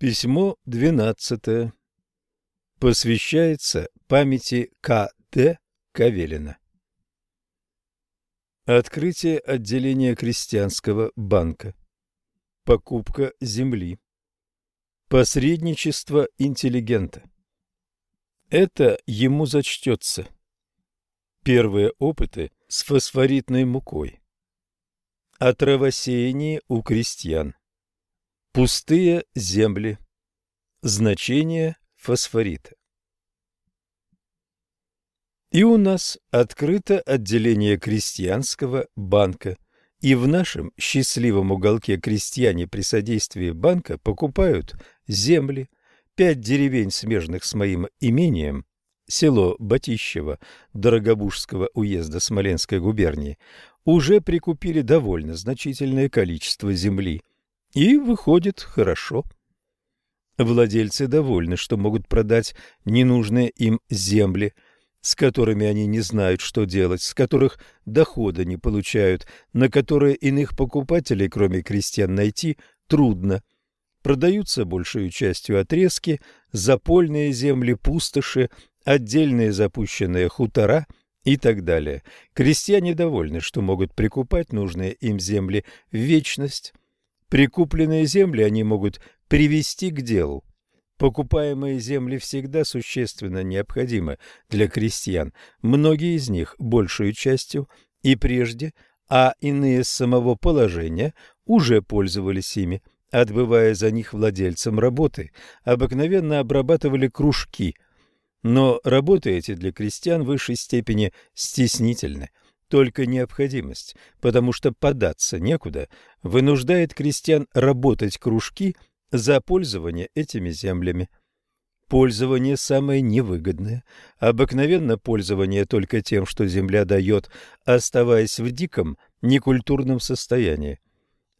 Письмо 12. Посвящается памяти К.Д. Кавелина. Открытие отделения крестьянского банка. Покупка земли. Посредничество интеллигента. Это ему зачтется. Первые опыты с фосфоритной мукой. О травосеянии у крестьян. Пустые земли. Значение фосфорита. И у нас открыто отделение крестьянского банка, и в нашем счастливом уголке крестьяне при содействии банка покупают земли, пять деревень, смежных с моим имением, село Батищево Дорогобужского уезда Смоленской губернии, уже прикупили довольно значительное количество земли – и выходит хорошо. Владельцы довольны, что могут продать ненужные им земли, с которыми они не знают, что делать, с которых дохода не получают, на которые иных покупателей, кроме крестьян, найти трудно. Продаются большей частью отрезки, запольные земли, пустоши, отдельные запущенные хутора и так далее. Крестьяне довольны, что могут прикупать нужные им земли в вечность, Прикупленные земли они могут привести к делу. Покупаемые земли всегда существенно необходимы для крестьян. Многие из них, большую частью и прежде, а иные с самого положения, уже пользовались ими, отбывая за них владельцам работы, обыкновенно обрабатывали кружки. Но работы эти для крестьян в высшей степени стеснительны – только необходимость, потому что податься некуда, вынуждает крестьян работать кружки за пользование этими землями. Пользование самое невыгодное. Обыкновенно пользование только тем, что земля дает, оставаясь в диком, некультурном состоянии.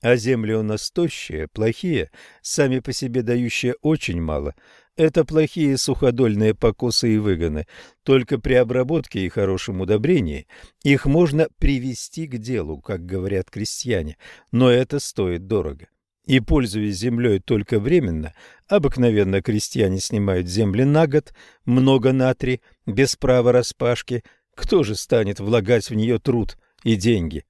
А земли у нас тощие, плохие, сами по себе дающие очень мало, это плохие суходольные покосы и выгоны. Только при обработке и хорошем удобрении их можно привести к делу, как говорят крестьяне, но это стоит дорого. И, пользуясь землей только временно, обыкновенно крестьяне снимают земли на год, много на три, без права распашки. Кто же станет влагать в нее труд и деньги?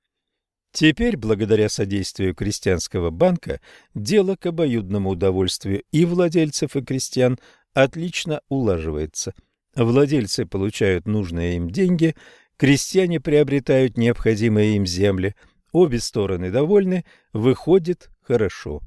Теперь, благодаря содействию крестьянского банка, дело к обоюдному удовольствию и владельцев, и крестьян отлично улаживается. Владельцы получают нужные им деньги, крестьяне приобретают необходимые им земли, обе стороны довольны, выходит хорошо.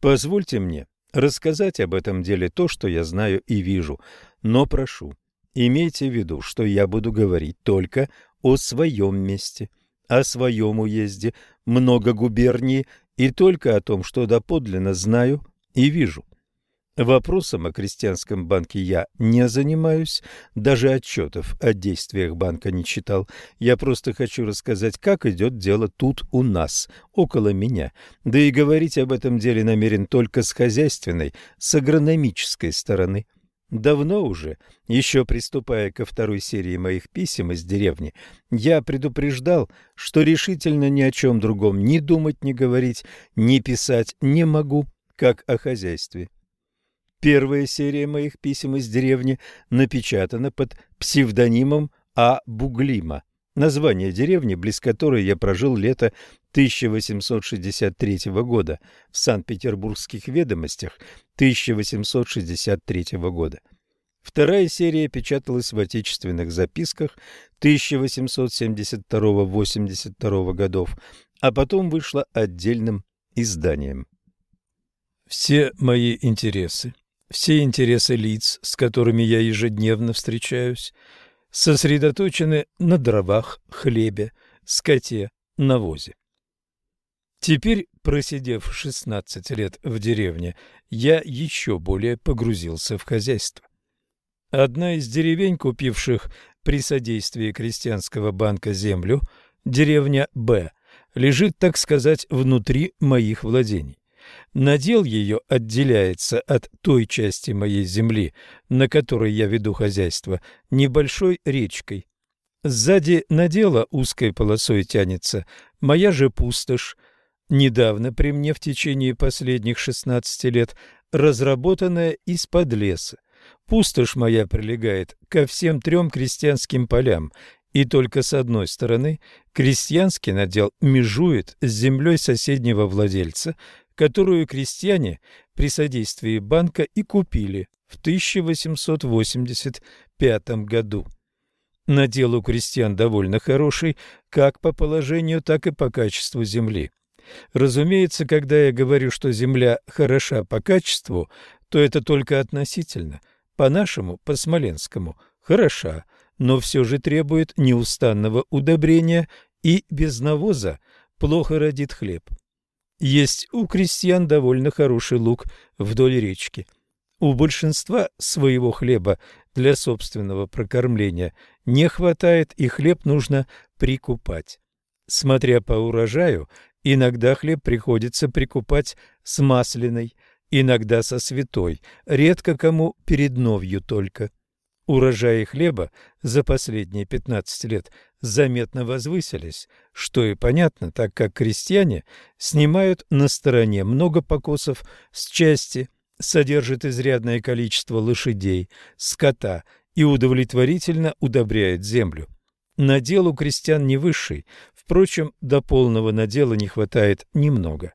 Позвольте мне рассказать об этом деле то, что я знаю и вижу, но прошу, имейте в виду, что я буду говорить только о своем месте – о своем уезде, много губерний и только о том, что доподлинно знаю и вижу. Вопросом о крестьянском банке я не занимаюсь, даже отчетов о действиях банка не читал. Я просто хочу рассказать, как идет дело тут у нас, около меня. Да и говорить об этом деле намерен только с хозяйственной, с агрономической стороны. Давно уже, еще приступая ко второй серии моих писем из деревни, я предупреждал, что решительно ни о чем другом ни думать, ни говорить, ни писать не могу, как о хозяйстве. Первая серия моих писем из деревни напечатана под псевдонимом А. Буглима, название деревни, близ которой я прожил лето 1863 года в Санкт-Петербургских ведомостях 1863 года. Вторая серия печаталась в отечественных записках 1872-82 годов, а потом вышла отдельным изданием. Все мои интересы, все интересы лиц, с которыми я ежедневно встречаюсь, сосредоточены на дровах, хлебе, скоте, навозе. Теперь, просидев 16 лет в деревне, я еще более погрузился в хозяйство. Одна из деревень, купивших при содействии крестьянского банка землю, деревня Б, лежит, так сказать, внутри моих владений. Надел ее отделяется от той части моей земли, на которой я веду хозяйство, небольшой речкой. Сзади надела узкой полосой тянется моя же пустошь, недавно при мне в течение последних 16 лет разработанная из-под леса. Пустошь моя прилегает ко всем трем крестьянским полям, и только с одной стороны крестьянский надел межует с землей соседнего владельца, которую крестьяне при содействии банка и купили в 1885 году. Надел у крестьян довольно хороший как по положению, так и по качеству земли. Разумеется, когда я говорю, что земля хороша по качеству, то это только относительно. По-нашему, по-смоленскому, хороша, но все же требует неустанного удобрения и без навоза плохо родит хлеб. Есть у крестьян довольно хороший луг вдоль речки. У большинства своего хлеба для собственного прокормления не хватает, и хлеб нужно прикупать. Смотря по урожаю, иногда хлеб приходится прикупать с масляной, иногда со святой, редко кому перед новью только. Урожаи хлеба за последние 15 лет заметно возвысились, что и понятно, так как крестьяне снимают на стороне много покосов с части, содержат изрядное количество лошадей, скота и удовлетворительно удобряют землю. Надел у крестьян не высший, впрочем, до полного надела не хватает немного.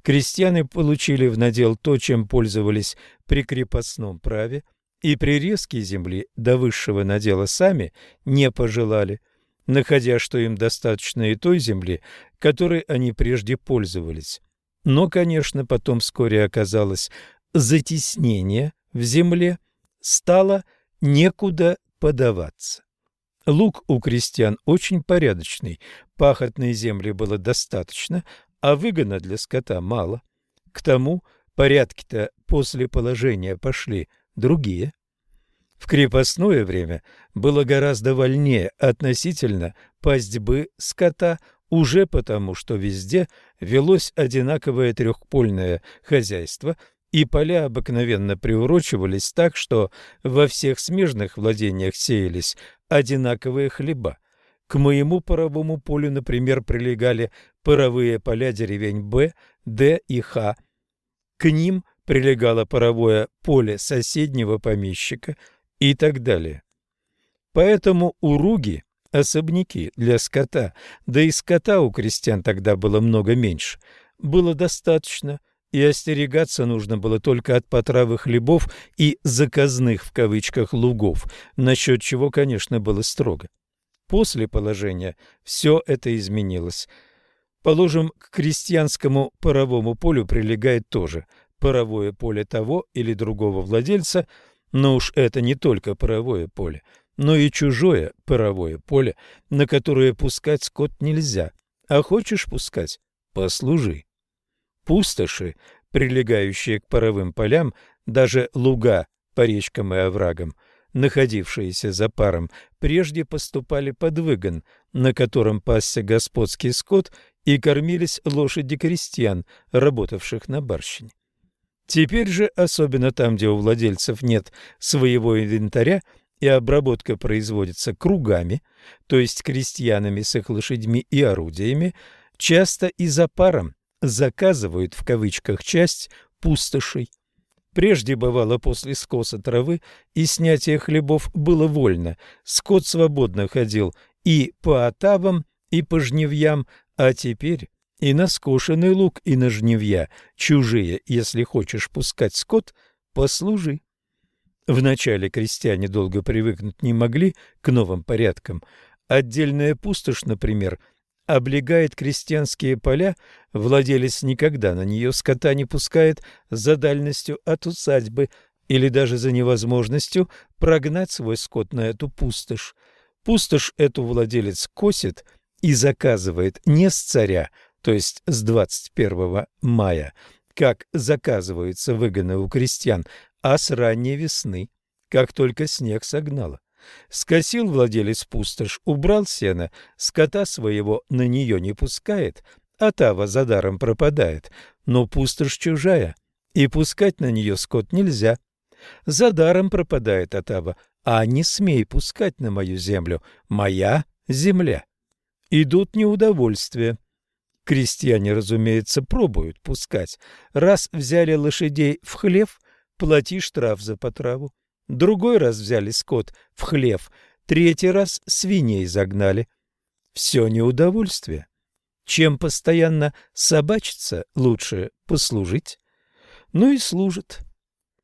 Крестьяне получили в надел то, чем пользовались при крепостном праве – и при резке земли до высшего надела сами не пожелали, находя, что им достаточно и той земли, которой они прежде пользовались. Но, конечно, потом вскоре оказалось затеснение в земле, стало некуда подаваться. Лук у крестьян очень порядочный, пахотной земли было достаточно, а выгона для скота мало. К тому порядки-то после положения пошли – другие. В крепостное время было гораздо вольнее относительно пастьбы скота, уже потому, что везде велось одинаковое трехпольное хозяйство, и поля обыкновенно приурочивались так, что во всех смежных владениях сеялись одинаковые хлеба. К моему паровому полю, например, прилегали паровые поля деревень Б, Д и Х. К ним прилегало паровое поле соседнего помещика и так далее. Поэтому уруги – особняки для скота, да и скота у крестьян тогда было много меньше, было достаточно, и остерегаться нужно было только от потравы хлебов и «заказных» в кавычках лугов, насчет чего, конечно, было строго. После положения все это изменилось. Положим, к крестьянскому паровому полю прилегает тоже – паровое поле того или другого владельца, но уж это не только паровое поле, но и чужое паровое поле, на которое пускать скот нельзя. А хочешь пускать – послужи. Пустоши, прилегающие к паровым полям, даже луга по речкам и оврагам, находившиеся за паром, прежде поступали под выгон, на котором пасся господский скот и кормились лошади крестьян, работавших на барщине. Теперь же, особенно там, где у владельцев нет своего инвентаря, и обработка производится кругами, то есть крестьянами с их лошадьми и орудиями, часто и за паром заказывают в кавычках часть пустошей. Прежде бывало после скоса травы и снятия хлебов было вольно, скот свободно ходил и по отавам, и по жневьям, а теперь и на скошенный лук, и на жневья, чужие, если хочешь пускать скот, послужи. Вначале крестьяне долго привыкнуть не могли к новым порядкам. Отдельная пустошь, например, облегает крестьянские поля, владелец никогда на нее скота не пускает за дальностью от усадьбы или даже за невозможностью прогнать свой скот на эту пустошь. Пустошь эту владелец косит и заказывает не с царя, то есть с 21 мая, как заказываются выгоны у крестьян, а с ранней весны, как только снег согнало. Скосил владелец пустошь, убрал сено, скота своего на нее не пускает, а тава за даром пропадает, но пустошь чужая, и пускать на нее скот нельзя. За даром пропадает отава, а не смей пускать на мою землю, моя земля. Идут неудовольствия. Крестьяне, разумеется, пробуют пускать. Раз взяли лошадей в хлев, плати штраф за потраву. Другой раз взяли скот в хлев, третий раз свиней загнали. Все неудовольствие. Чем постоянно собачиться, лучше послужить. Ну и служит.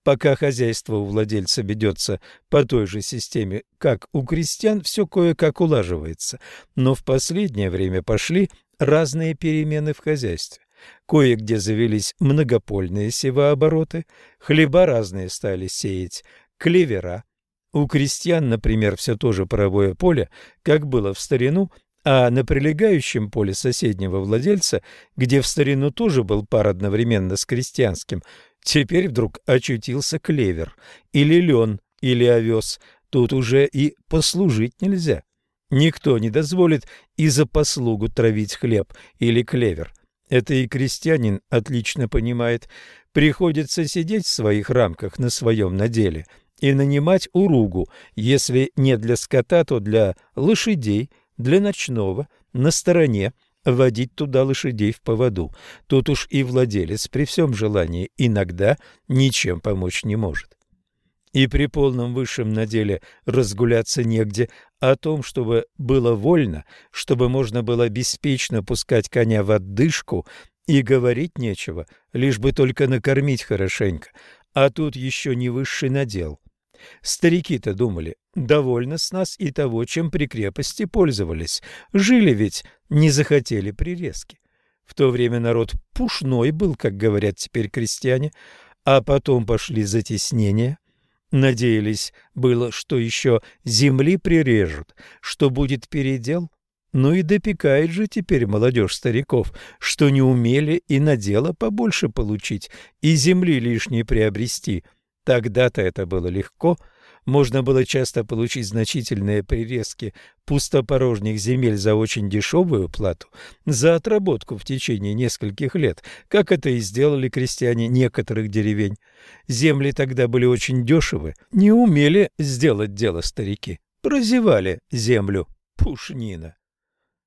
Пока хозяйство у владельца ведется по той же системе, как у крестьян, все кое-как улаживается. Но в последнее время пошли разные перемены в хозяйстве. Кое-где завелись многопольные севообороты, хлеба разные стали сеять, клевера. У крестьян, например, все то же паровое поле, как было в старину, а на прилегающем поле соседнего владельца, где в старину тоже был пар одновременно с крестьянским, теперь вдруг очутился клевер, или лен, или овес. Тут уже и послужить нельзя. Никто не дозволит и за послугу травить хлеб или клевер. Это и крестьянин отлично понимает. Приходится сидеть в своих рамках на своем наделе и нанимать уругу, если не для скота, то для лошадей, для ночного, на стороне, водить туда лошадей в поводу. Тут уж и владелец при всем желании иногда ничем помочь не может и при полном высшем наделе разгуляться негде, о том, чтобы было вольно, чтобы можно было беспечно пускать коня в отдышку, и говорить нечего, лишь бы только накормить хорошенько, а тут еще не высший надел. Старики-то думали, довольно с нас и того, чем при крепости пользовались, жили ведь, не захотели прирезки. В то время народ пушной был, как говорят теперь крестьяне, а потом пошли затеснения, Надеялись было, что еще земли прирежут, что будет передел. Ну и допекает же теперь молодежь стариков, что не умели и на дело побольше получить, и земли лишней приобрести. Тогда-то это было легко — можно было часто получить значительные прирезки пустопорожних земель за очень дешевую плату, за отработку в течение нескольких лет, как это и сделали крестьяне некоторых деревень. Земли тогда были очень дешевы, не умели сделать дело старики, прозевали землю. Пушнина.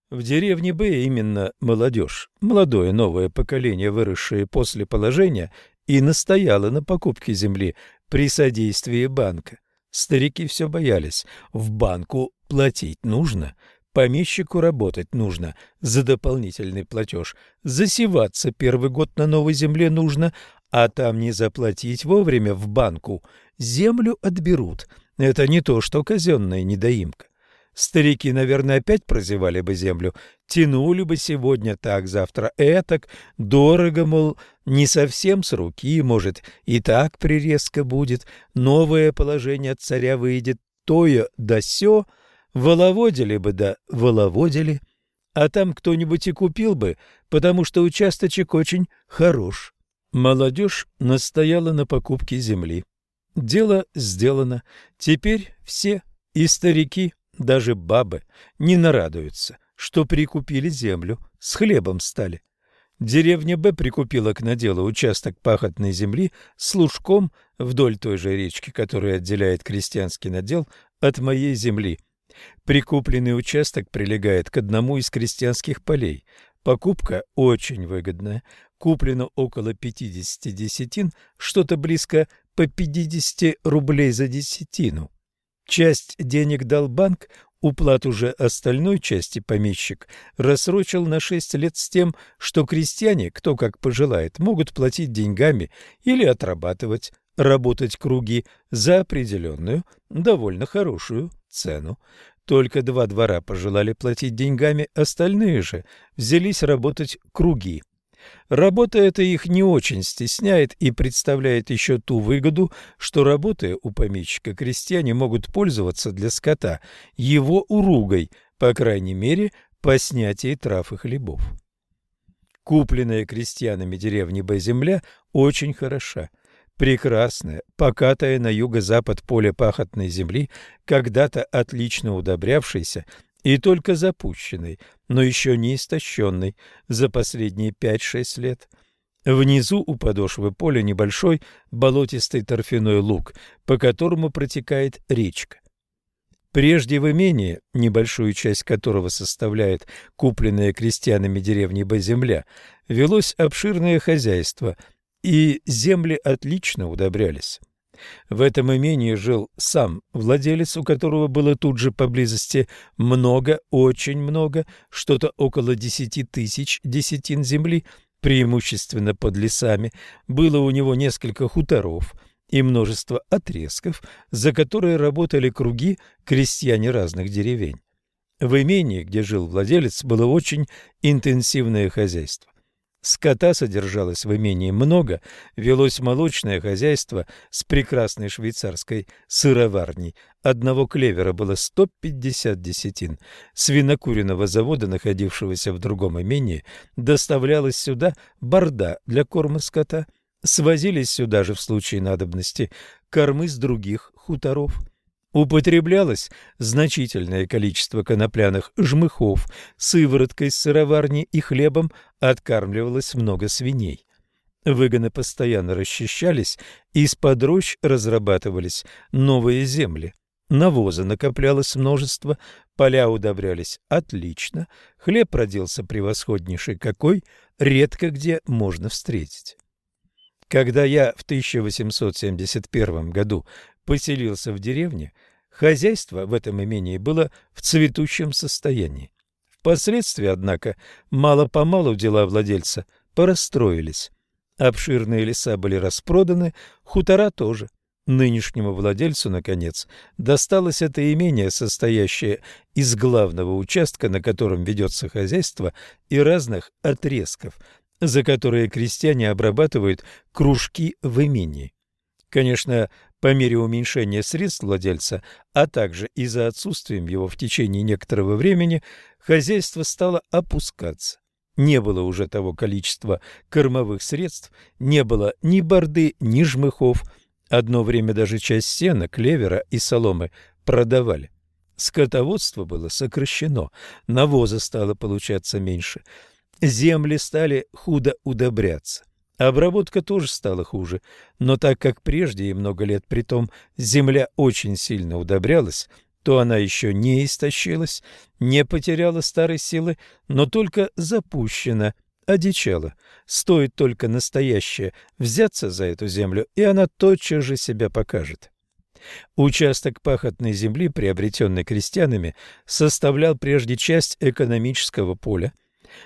В деревне Б именно молодежь, молодое новое поколение, выросшее после положения, и настояло на покупке земли при содействии банка. Старики все боялись. В банку платить нужно, помещику работать нужно за дополнительный платеж, засеваться первый год на новой земле нужно, а там не заплатить вовремя в банку, землю отберут. Это не то, что казенная недоимка. Старики, наверное, опять прозевали бы землю, тянули бы сегодня так, завтра этак, дорого, мол, не совсем с руки, может, и так прирезка будет, новое положение царя выйдет, тое да сё, воловодили бы да воловодили, а там кто-нибудь и купил бы, потому что участочек очень хорош. Молодежь настояла на покупке земли. Дело сделано. Теперь все, и старики, даже бабы не нарадуются, что прикупили землю, с хлебом стали. Деревня Б прикупила к наделу участок пахотной земли с лужком вдоль той же речки, которая отделяет крестьянский надел от моей земли. Прикупленный участок прилегает к одному из крестьянских полей. Покупка очень выгодная. Куплено около 50 десятин, что-то близко по 50 рублей за десятину. Часть денег дал банк, уплату же остальной части помещик рассрочил на шесть лет с тем, что крестьяне, кто как пожелает, могут платить деньгами или отрабатывать, работать круги за определенную, довольно хорошую цену. Только два двора пожелали платить деньгами, остальные же взялись работать круги. Работа эта их не очень стесняет и представляет еще ту выгоду, что, работая у помещика, крестьяне могут пользоваться для скота его уругой, по крайней мере, по снятии трав и хлебов. Купленная крестьянами деревни Б земля очень хороша. Прекрасная, покатая на юго-запад поле пахотной земли, когда-то отлично удобрявшейся и только запущенный, но еще не истощенный за последние пять-шесть лет. Внизу у подошвы поля небольшой болотистый торфяной луг, по которому протекает речка. Прежде в имении, небольшую часть которого составляет купленная крестьянами деревни земля, велось обширное хозяйство, и земли отлично удобрялись. В этом имении жил сам владелец, у которого было тут же поблизости много, очень много, что-то около десяти тысяч десятин земли, преимущественно под лесами. Было у него несколько хуторов и множество отрезков, за которые работали круги крестьяне разных деревень. В имении, где жил владелец, было очень интенсивное хозяйство. Скота содержалось в имении много, велось молочное хозяйство с прекрасной швейцарской сыроварней. Одного клевера было 150 десятин. Свинокуренного завода, находившегося в другом имении, доставлялось сюда борда для корма скота. Свозились сюда же в случае надобности кормы с других хуторов. Употреблялось значительное количество конопляных жмыхов, сывороткой с сыроварни и хлебом откармливалось много свиней. Выгоны постоянно расчищались, из-под рощ разрабатывались новые земли. Навоза накоплялось множество, поля удобрялись отлично, хлеб родился превосходнейший какой, редко где можно встретить. Когда я в 1871 году поселился в деревне, хозяйство в этом имении было в цветущем состоянии. Впоследствии, однако, мало-помалу дела владельца порастроились. Обширные леса были распроданы, хутора тоже. Нынешнему владельцу, наконец, досталось это имение, состоящее из главного участка, на котором ведется хозяйство, и разных отрезков, за которые крестьяне обрабатывают кружки в имении. Конечно, по мере уменьшения средств владельца, а также из-за отсутствия его в течение некоторого времени, хозяйство стало опускаться. Не было уже того количества кормовых средств, не было ни борды, ни жмыхов. Одно время даже часть сена, клевера и соломы продавали. Скотоводство было сокращено, навоза стало получаться меньше, земли стали худо удобряться. Обработка тоже стала хуже, но так как прежде и много лет притом земля очень сильно удобрялась, то она еще не истощилась, не потеряла старой силы, но только запущена, одичала. Стоит только настоящее взяться за эту землю, и она тотчас же себя покажет. Участок пахотной земли, приобретенный крестьянами, составлял прежде часть экономического поля,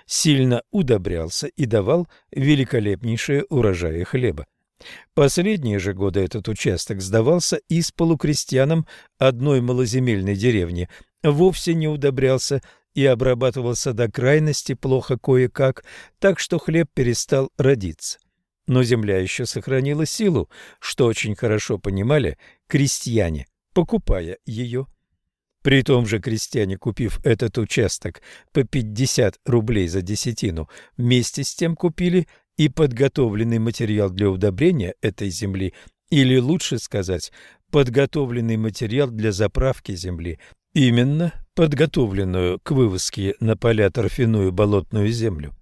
сильно удобрялся и давал великолепнейшие урожаи хлеба. Последние же годы этот участок сдавался из полукрестьянам одной малоземельной деревни, вовсе не удобрялся и обрабатывался до крайности плохо кое-как, так что хлеб перестал родиться. Но земля еще сохранила силу, что очень хорошо понимали крестьяне, покупая ее. При том же крестьяне, купив этот участок по 50 рублей за десятину, вместе с тем купили и подготовленный материал для удобрения этой земли, или лучше сказать, подготовленный материал для заправки земли, именно подготовленную к вывозке на поля торфяную болотную землю.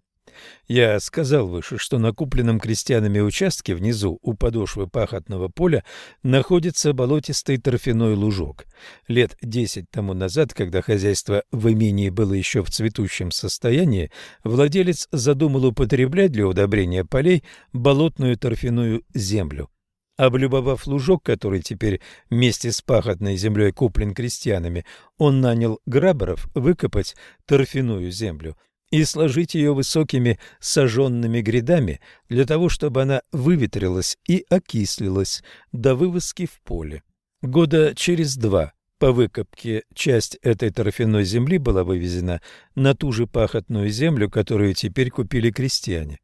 Я сказал выше, что на купленном крестьянами участке внизу у подошвы пахотного поля находится болотистый торфяной лужок. Лет десять тому назад, когда хозяйство в имении было еще в цветущем состоянии, владелец задумал употреблять для удобрения полей болотную торфяную землю. Облюбовав лужок, который теперь вместе с пахотной землей куплен крестьянами, он нанял граберов выкопать торфяную землю – и сложить ее высокими сожженными грядами для того, чтобы она выветрилась и окислилась до вывозки в поле. Года через два по выкопке часть этой торфяной земли была вывезена на ту же пахотную землю, которую теперь купили крестьяне.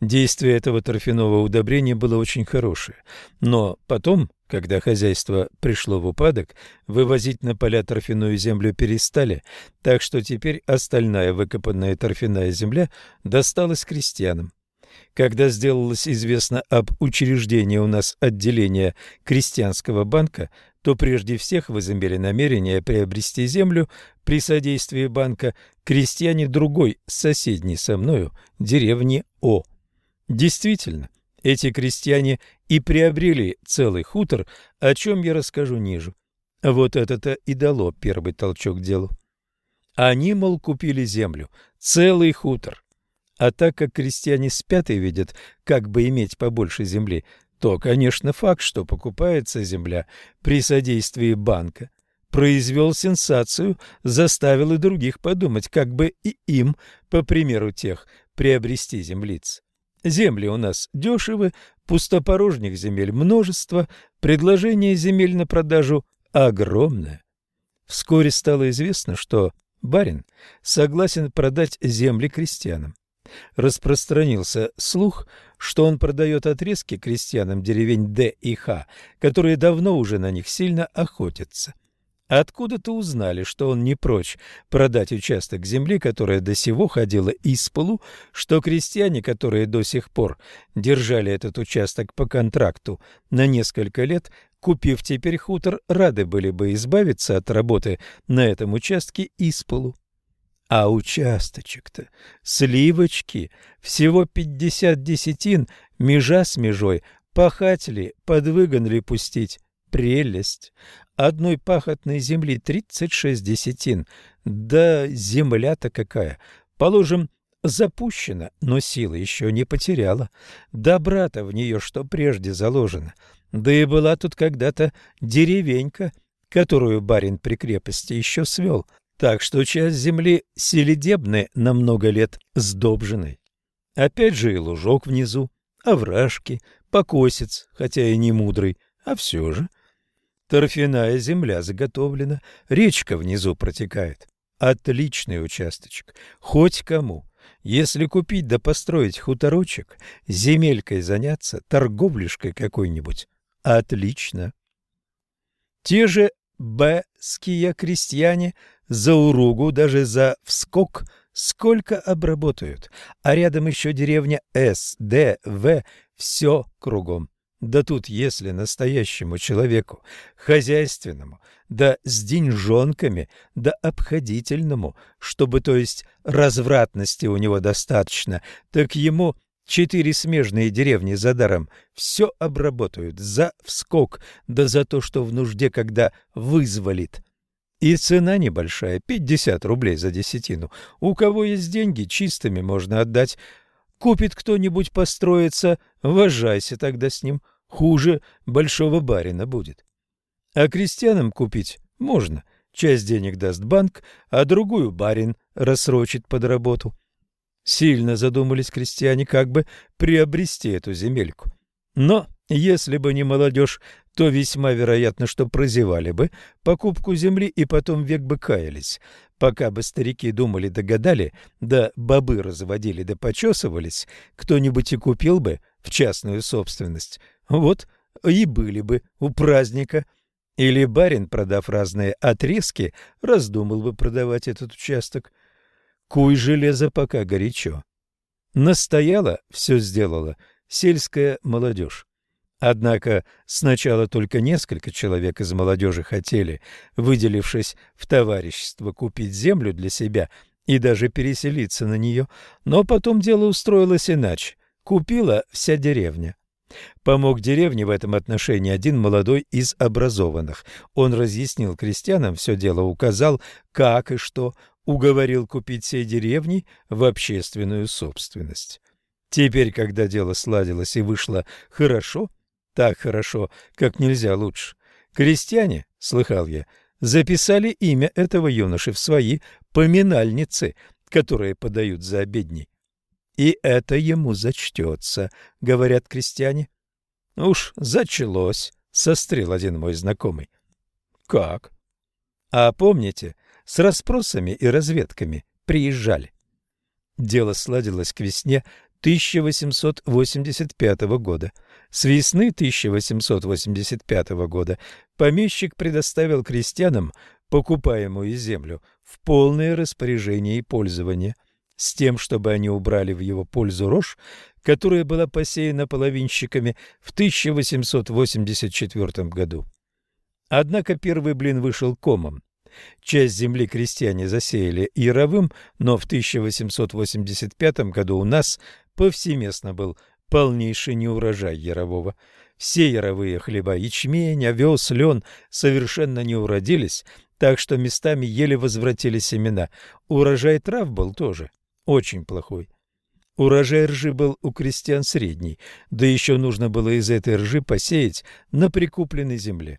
Действие этого торфяного удобрения было очень хорошее, но потом когда хозяйство пришло в упадок, вывозить на поля торфяную землю перестали, так что теперь остальная выкопанная торфяная земля досталась крестьянам. Когда сделалось известно об учреждении у нас отделения крестьянского банка, то прежде всех возымели намерение приобрести землю при содействии банка крестьяне другой, соседней со мною, деревни О. Действительно, эти крестьяне и приобрели целый хутор, о чем я расскажу ниже. Вот это-то и дало первый толчок делу. Они, мол, купили землю, целый хутор. А так как крестьяне спят и видят, как бы иметь побольше земли, то, конечно, факт, что покупается земля при содействии банка, произвел сенсацию, заставил и других подумать, как бы и им, по примеру тех, приобрести землиц. Земли у нас дешевы, пустопорожних земель множество, предложение земель на продажу огромное. Вскоре стало известно, что барин согласен продать земли крестьянам. Распространился слух, что он продает отрезки крестьянам деревень Д и Х, которые давно уже на них сильно охотятся. Откуда-то узнали, что он не прочь продать участок земли, которая до сего ходила из полу, что крестьяне, которые до сих пор держали этот участок по контракту на несколько лет, купив теперь хутор, рады были бы избавиться от работы на этом участке из полу. А участочек-то, сливочки, всего пятьдесят десятин, межа с межой, пахать ли, подвыгон ли пустить, прелесть. Одной пахотной земли тридцать шесть десятин, да земля-то какая, положим, запущена, но силы еще не потеряла, добра-то в нее, что прежде заложено, да и была тут когда-то деревенька, которую барин при крепости еще свел — так что часть земли селедебны на много лет сдобженной. Опять же и лужок внизу, овражки, покосец, хотя и не мудрый, а все же. Торфяная земля заготовлена, речка внизу протекает. Отличный участочек, хоть кому. Если купить да построить хуторочек, земелькой заняться, торговлишкой какой-нибудь, отлично. Те же б-ские крестьяне за уругу, даже за вскок сколько обработают, а рядом еще деревня С, Д, В, все кругом. Да тут, если настоящему человеку, хозяйственному, да с деньжонками, да обходительному, чтобы, то есть, развратности у него достаточно, так ему четыре смежные деревни за даром все обработают за вскок, да за то, что в нужде, когда вызволит. И цена небольшая, 50 рублей за десятину. У кого есть деньги, чистыми можно отдать. Купит кто-нибудь построиться, вожайся тогда с ним. Хуже большого барина будет. А крестьянам купить можно. Часть денег даст банк, а другую барин рассрочит под работу. Сильно задумались крестьяне, как бы приобрести эту земельку. Но если бы не молодежь, то весьма вероятно, что прозевали бы покупку земли и потом век бы каялись. Пока бы старики думали догадали, да бобы разводили да почесывались, кто-нибудь и купил бы в частную собственность. Вот и были бы у праздника. Или барин, продав разные отрезки, раздумал бы продавать этот участок. Куй железо пока горячо. Настояла, все сделала сельская молодежь. Однако сначала только несколько человек из молодежи хотели, выделившись в товарищество, купить землю для себя и даже переселиться на нее, но потом дело устроилось иначе. Купила вся деревня. Помог деревне в этом отношении один молодой из образованных. Он разъяснил крестьянам все дело, указал, как и что, уговорил купить всей деревни в общественную собственность. Теперь, когда дело сладилось и вышло хорошо, так хорошо, как нельзя лучше. Крестьяне, слыхал я, записали имя этого юноши в свои поминальницы, которые подают за обедней. И это ему зачтется, говорят крестьяне. Уж зачалось, сострил один мой знакомый. Как? А помните, с расспросами и разведками приезжали. Дело сладилось к весне 1885 года. С весны 1885 года помещик предоставил крестьянам покупаемую землю в полное распоряжение и пользование, с тем, чтобы они убрали в его пользу рожь, которая была посеяна половинщиками в 1884 году. Однако первый блин вышел комом. Часть земли крестьяне засеяли яровым, но в 1885 году у нас повсеместно был полнейший неурожай ярового. Все яровые хлеба, ячмень, овес, лен совершенно не уродились, так что местами еле возвратили семена. Урожай трав был тоже очень плохой. Урожай ржи был у крестьян средний, да еще нужно было из этой ржи посеять на прикупленной земле.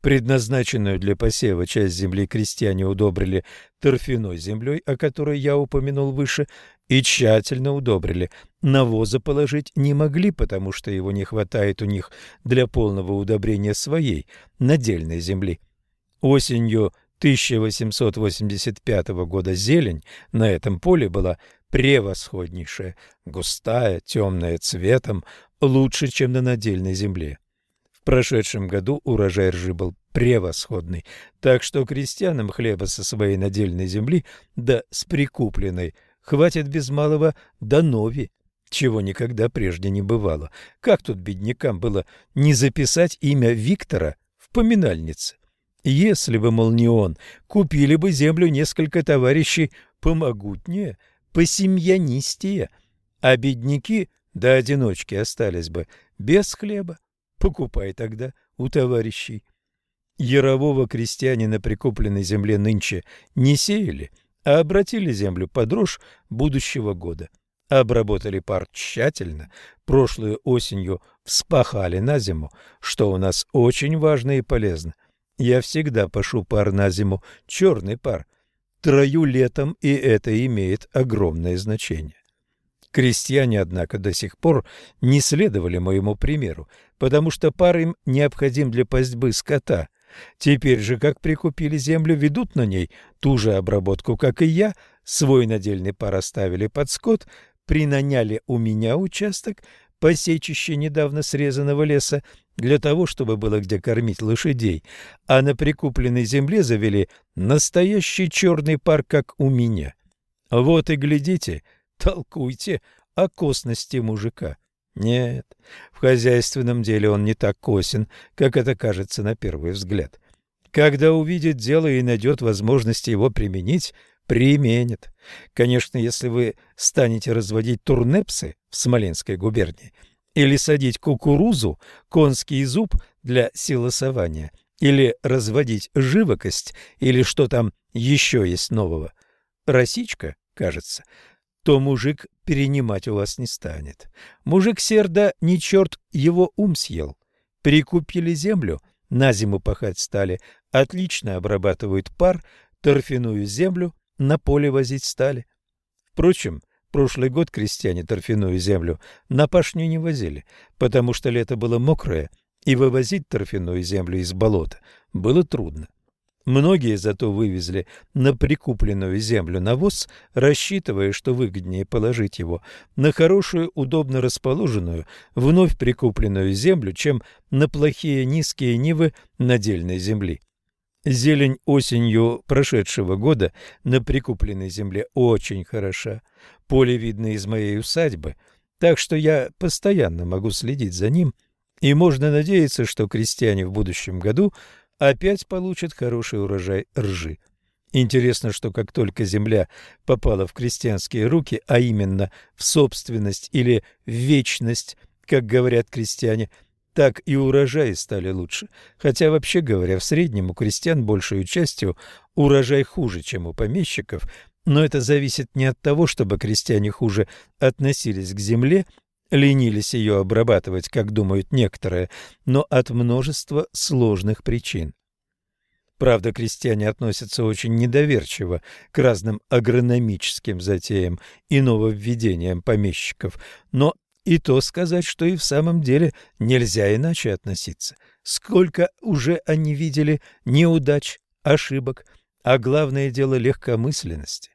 Предназначенную для посева часть земли крестьяне удобрили торфяной землей, о которой я упомянул выше, и тщательно удобрили. Навоза положить не могли, потому что его не хватает у них для полного удобрения своей, надельной земли. Осенью 1885 года зелень на этом поле была превосходнейшая, густая, темная цветом, лучше, чем на надельной земле. В прошедшем году урожай ржи был превосходный, так что крестьянам хлеба со своей надельной земли, да с прикупленной, хватит без малого до нови, чего никогда прежде не бывало. Как тут беднякам было не записать имя Виктора в поминальнице? Если бы, мол, не он, купили бы землю несколько товарищей помогутнее, посемьянистее, а бедняки до одиночки остались бы без хлеба. Покупай тогда у товарищей. Ярового крестьяне на прикупленной земле нынче не сеяли, а обратили землю под рожь будущего года. Обработали пар тщательно, прошлую осенью вспахали на зиму, что у нас очень важно и полезно. Я всегда пашу пар на зиму, черный пар. Трою летом, и это имеет огромное значение. Крестьяне, однако, до сих пор не следовали моему примеру, потому что пар им необходим для пастьбы скота. Теперь же, как прикупили землю, ведут на ней ту же обработку, как и я, свой надельный пар оставили под скот, принаняли у меня участок, посечище недавно срезанного леса, для того, чтобы было где кормить лошадей, а на прикупленной земле завели настоящий черный пар, как у меня. Вот и глядите, толкуйте о косности мужика. Нет, в хозяйственном деле он не так косен, как это кажется на первый взгляд. Когда увидит дело и найдет возможность его применить, применит. Конечно, если вы станете разводить турнепсы в Смоленской губернии или садить кукурузу, конский зуб для силосования, или разводить живокость, или что там еще есть нового, росичка, кажется, то мужик перенимать у вас не станет. Мужик серда не черт его ум съел. Прикупили землю, на зиму пахать стали, отлично обрабатывают пар, торфяную землю на поле возить стали. Впрочем, прошлый год крестьяне торфяную землю на пашню не возили, потому что лето было мокрое, и вывозить торфяную землю из болота было трудно. Многие зато вывезли на прикупленную землю навоз, рассчитывая, что выгоднее положить его на хорошую, удобно расположенную, вновь прикупленную землю, чем на плохие низкие нивы надельной земли. Зелень осенью прошедшего года на прикупленной земле очень хороша. Поле видно из моей усадьбы, так что я постоянно могу следить за ним, и можно надеяться, что крестьяне в будущем году – опять получат хороший урожай ржи. Интересно, что как только земля попала в крестьянские руки, а именно в собственность или в вечность, как говорят крестьяне, так и урожаи стали лучше. Хотя, вообще говоря, в среднем у крестьян большей частью урожай хуже, чем у помещиков, но это зависит не от того, чтобы крестьяне хуже относились к земле, ленились ее обрабатывать, как думают некоторые, но от множества сложных причин. Правда, крестьяне относятся очень недоверчиво к разным агрономическим затеям и нововведениям помещиков, но и то сказать, что и в самом деле нельзя иначе относиться. Сколько уже они видели неудач, ошибок, а главное дело легкомысленности.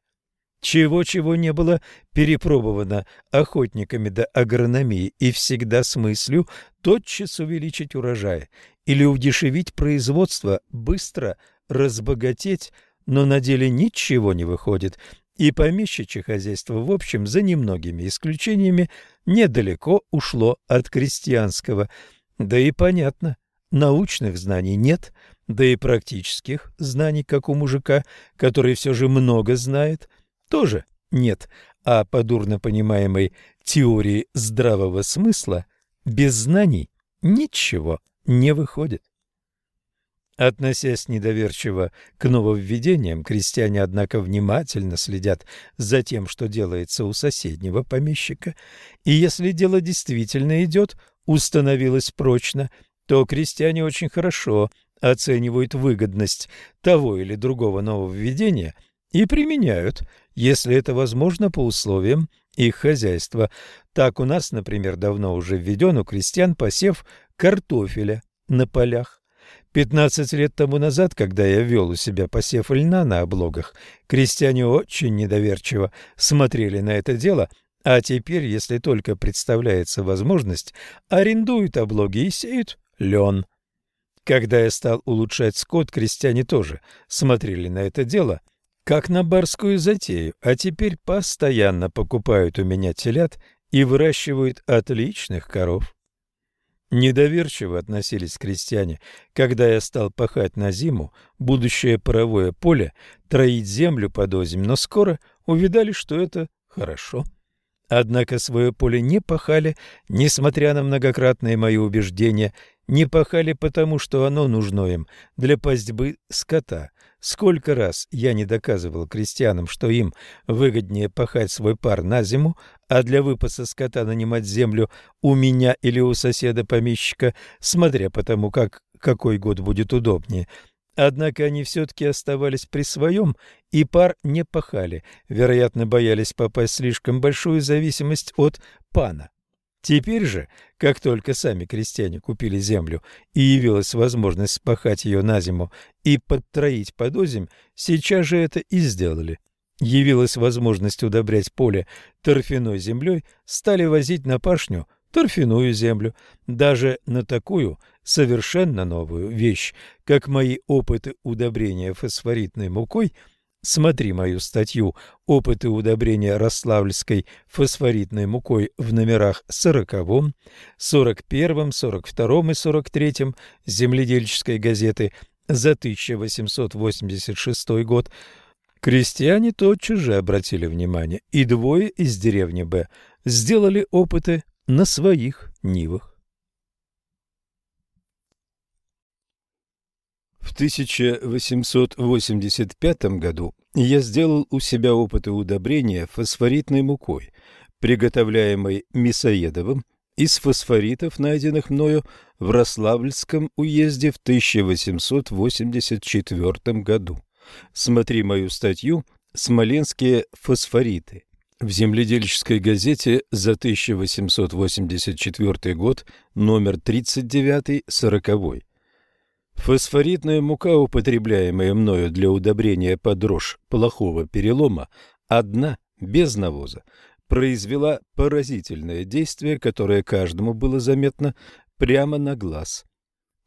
Чего-чего не было перепробовано охотниками до агрономии и всегда с мыслью тотчас увеличить урожай или удешевить производство, быстро разбогатеть, но на деле ничего не выходит, и помещичье хозяйство в общем, за немногими исключениями, недалеко ушло от крестьянского. Да и понятно, научных знаний нет, да и практических знаний, как у мужика, который все же много знает – тоже нет, а по дурно понимаемой теории здравого смысла без знаний ничего не выходит. Относясь недоверчиво к нововведениям, крестьяне, однако, внимательно следят за тем, что делается у соседнего помещика, и если дело действительно идет, установилось прочно, то крестьяне очень хорошо оценивают выгодность того или другого нововведения и применяют, если это возможно по условиям их хозяйства. Так у нас, например, давно уже введен у крестьян посев картофеля на полях. Пятнадцать лет тому назад, когда я вел у себя посев льна на облогах, крестьяне очень недоверчиво смотрели на это дело, а теперь, если только представляется возможность, арендуют облоги и сеют лен. Когда я стал улучшать скот, крестьяне тоже смотрели на это дело, как на барскую затею, а теперь постоянно покупают у меня телят и выращивают отличных коров. Недоверчиво относились крестьяне, когда я стал пахать на зиму будущее паровое поле, троить землю под озимь, но скоро увидали, что это хорошо. Однако свое поле не пахали, несмотря на многократные мои убеждения, не пахали потому, что оно нужно им для пастьбы скота. Сколько раз я не доказывал крестьянам, что им выгоднее пахать свой пар на зиму, а для выпаса скота нанимать землю у меня или у соседа-помещика, смотря по тому, как, какой год будет удобнее. Однако они все-таки оставались при своем и пар не пахали, вероятно, боялись попасть в слишком большую зависимость от пана. Теперь же, как только сами крестьяне купили землю и явилась возможность спахать ее на зиму и подтроить под озимь, сейчас же это и сделали. Явилась возможность удобрять поле торфяной землей, стали возить на пашню торфяную землю, даже на такую совершенно новую вещь, как мои опыты удобрения фосфоритной мукой – Смотри мою статью «Опыты удобрения Рославльской фосфоритной мукой» в номерах 40, 41, 42 и 43 земледельческой газеты за 1886 год. Крестьяне тотчас же обратили внимание, и двое из деревни Б сделали опыты на своих нивах. В 1885 году я сделал у себя опыты удобрения фосфоритной мукой, приготовляемой Мясоедовым из фосфоритов, найденных мною в Рославльском уезде в 1884 году. Смотри мою статью «Смоленские фосфориты» в земледельческой газете за 1884 год, номер 39-40. Фосфоритная мука, употребляемая мною для удобрения под рожь плохого перелома, одна, без навоза, произвела поразительное действие, которое каждому было заметно прямо на глаз.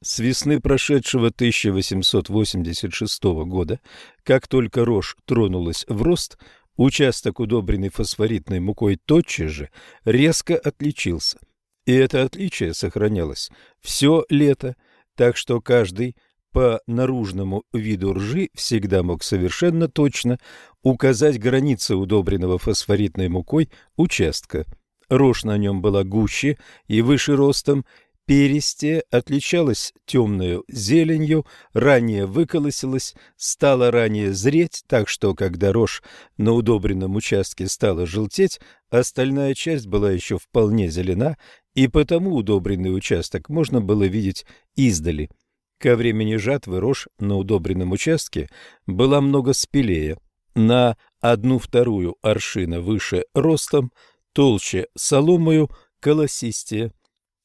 С весны прошедшего 1886 года, как только рожь тронулась в рост, участок, удобренный фосфоритной мукой, тотчас же резко отличился. И это отличие сохранялось все лето – так что каждый по наружному виду ржи всегда мог совершенно точно указать границы удобренного фосфоритной мукой участка. Рожь на нем была гуще и выше ростом, перистее, отличалась темной зеленью, ранее выколосилась, стала ранее зреть, так что, когда рожь на удобренном участке стала желтеть, остальная часть была еще вполне зелена и потому удобренный участок можно было видеть издали. Ко времени жатвы рожь на удобренном участке была много спелее, на одну вторую аршина выше ростом, толще соломою, колосистее.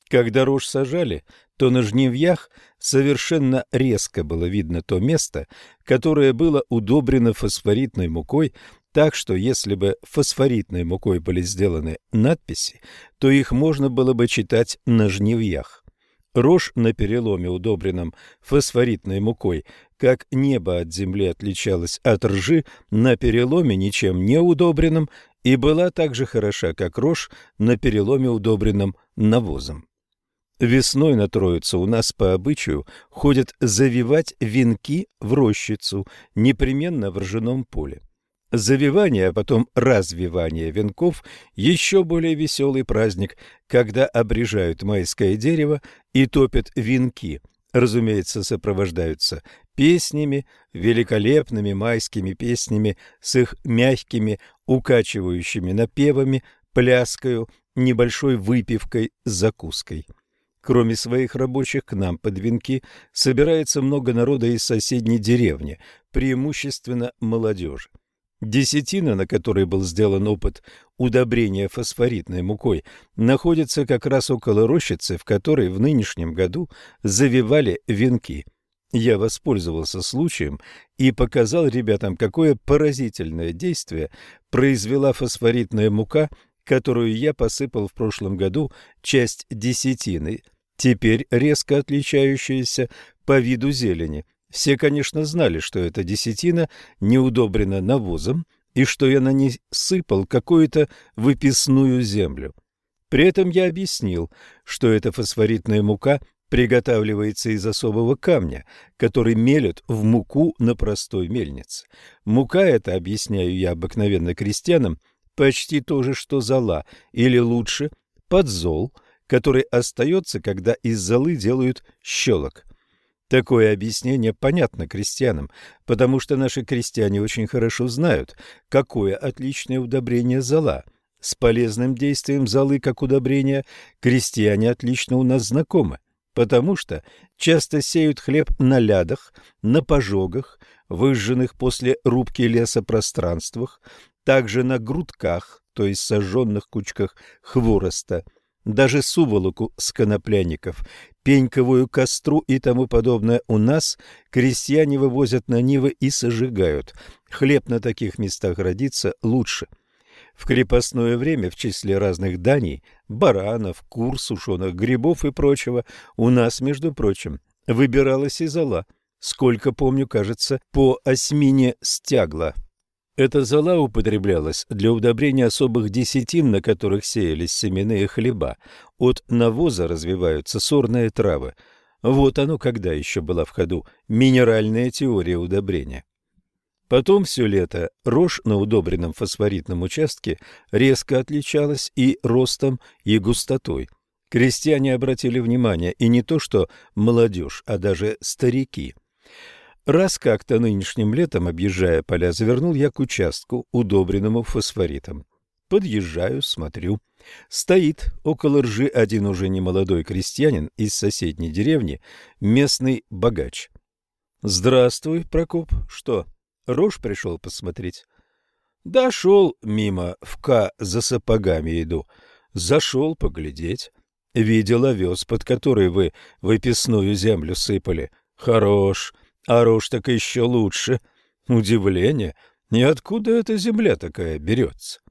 Когда рожь сажали, то на жневьях совершенно резко было видно то место, которое было удобрено фосфоритной мукой так что если бы фосфоритной мукой были сделаны надписи, то их можно было бы читать на жневьях. Рожь на переломе, удобренном фосфоритной мукой, как небо от земли отличалось от ржи на переломе ничем не удобренном и была так же хороша, как рожь на переломе, удобренном навозом. Весной на Троицу у нас по обычаю ходят завивать венки в рощицу, непременно в ржаном поле. Завивание, а потом развивание венков – еще более веселый праздник, когда обрежают майское дерево и топят венки. Разумеется, сопровождаются песнями, великолепными майскими песнями с их мягкими, укачивающими напевами, пляскою, небольшой выпивкой закуской. Кроме своих рабочих, к нам под венки собирается много народа из соседней деревни, преимущественно молодежи. Десятина, на которой был сделан опыт удобрения фосфоритной мукой, находится как раз около рощицы, в которой в нынешнем году завивали венки. Я воспользовался случаем и показал ребятам, какое поразительное действие произвела фосфоритная мука, которую я посыпал в прошлом году часть десятины, теперь резко отличающаяся по виду зелени. Все, конечно, знали, что эта десятина не удобрена навозом и что я на ней сыпал какую-то выписную землю. При этом я объяснил, что эта фосфоритная мука приготавливается из особого камня, который мелют в муку на простой мельнице. Мука эта, объясняю я обыкновенно крестьянам, почти то же, что зола, или лучше подзол, который остается, когда из золы делают щелок. Такое объяснение понятно крестьянам, потому что наши крестьяне очень хорошо знают, какое отличное удобрение зола. С полезным действием золы как удобрения крестьяне отлично у нас знакомы, потому что часто сеют хлеб на лядах, на пожогах, выжженных после рубки леса пространствах, также на грудках, то есть сожженных кучках хвороста – даже суволоку с конопляников, пеньковую костру и тому подобное у нас крестьяне вывозят на Нивы и сожигают. Хлеб на таких местах родится лучше. В крепостное время в числе разных даний, баранов, кур, сушеных грибов и прочего, у нас, между прочим, выбиралась и зола. Сколько помню, кажется, по осьмине стягла. Эта зола употреблялась для удобрения особых десятин, на которых сеялись семенные хлеба. От навоза развиваются сорные травы. Вот оно когда еще была в ходу минеральная теория удобрения. Потом все лето рожь на удобренном фосфоритном участке резко отличалась и ростом, и густотой. Крестьяне обратили внимание, и не то что молодежь, а даже старики – Раз как-то нынешним летом, объезжая поля, завернул я к участку, удобренному фосфоритом. Подъезжаю, смотрю. Стоит около ржи один уже немолодой крестьянин из соседней деревни, местный богач. «Здравствуй, Прокоп. Что, рожь пришел посмотреть?» «Да шел мимо, в К за сапогами иду. Зашел поглядеть. Видел овес, под который вы выписную землю сыпали. Хорош. А рожь так еще лучше. Удивление. И откуда эта земля такая берется?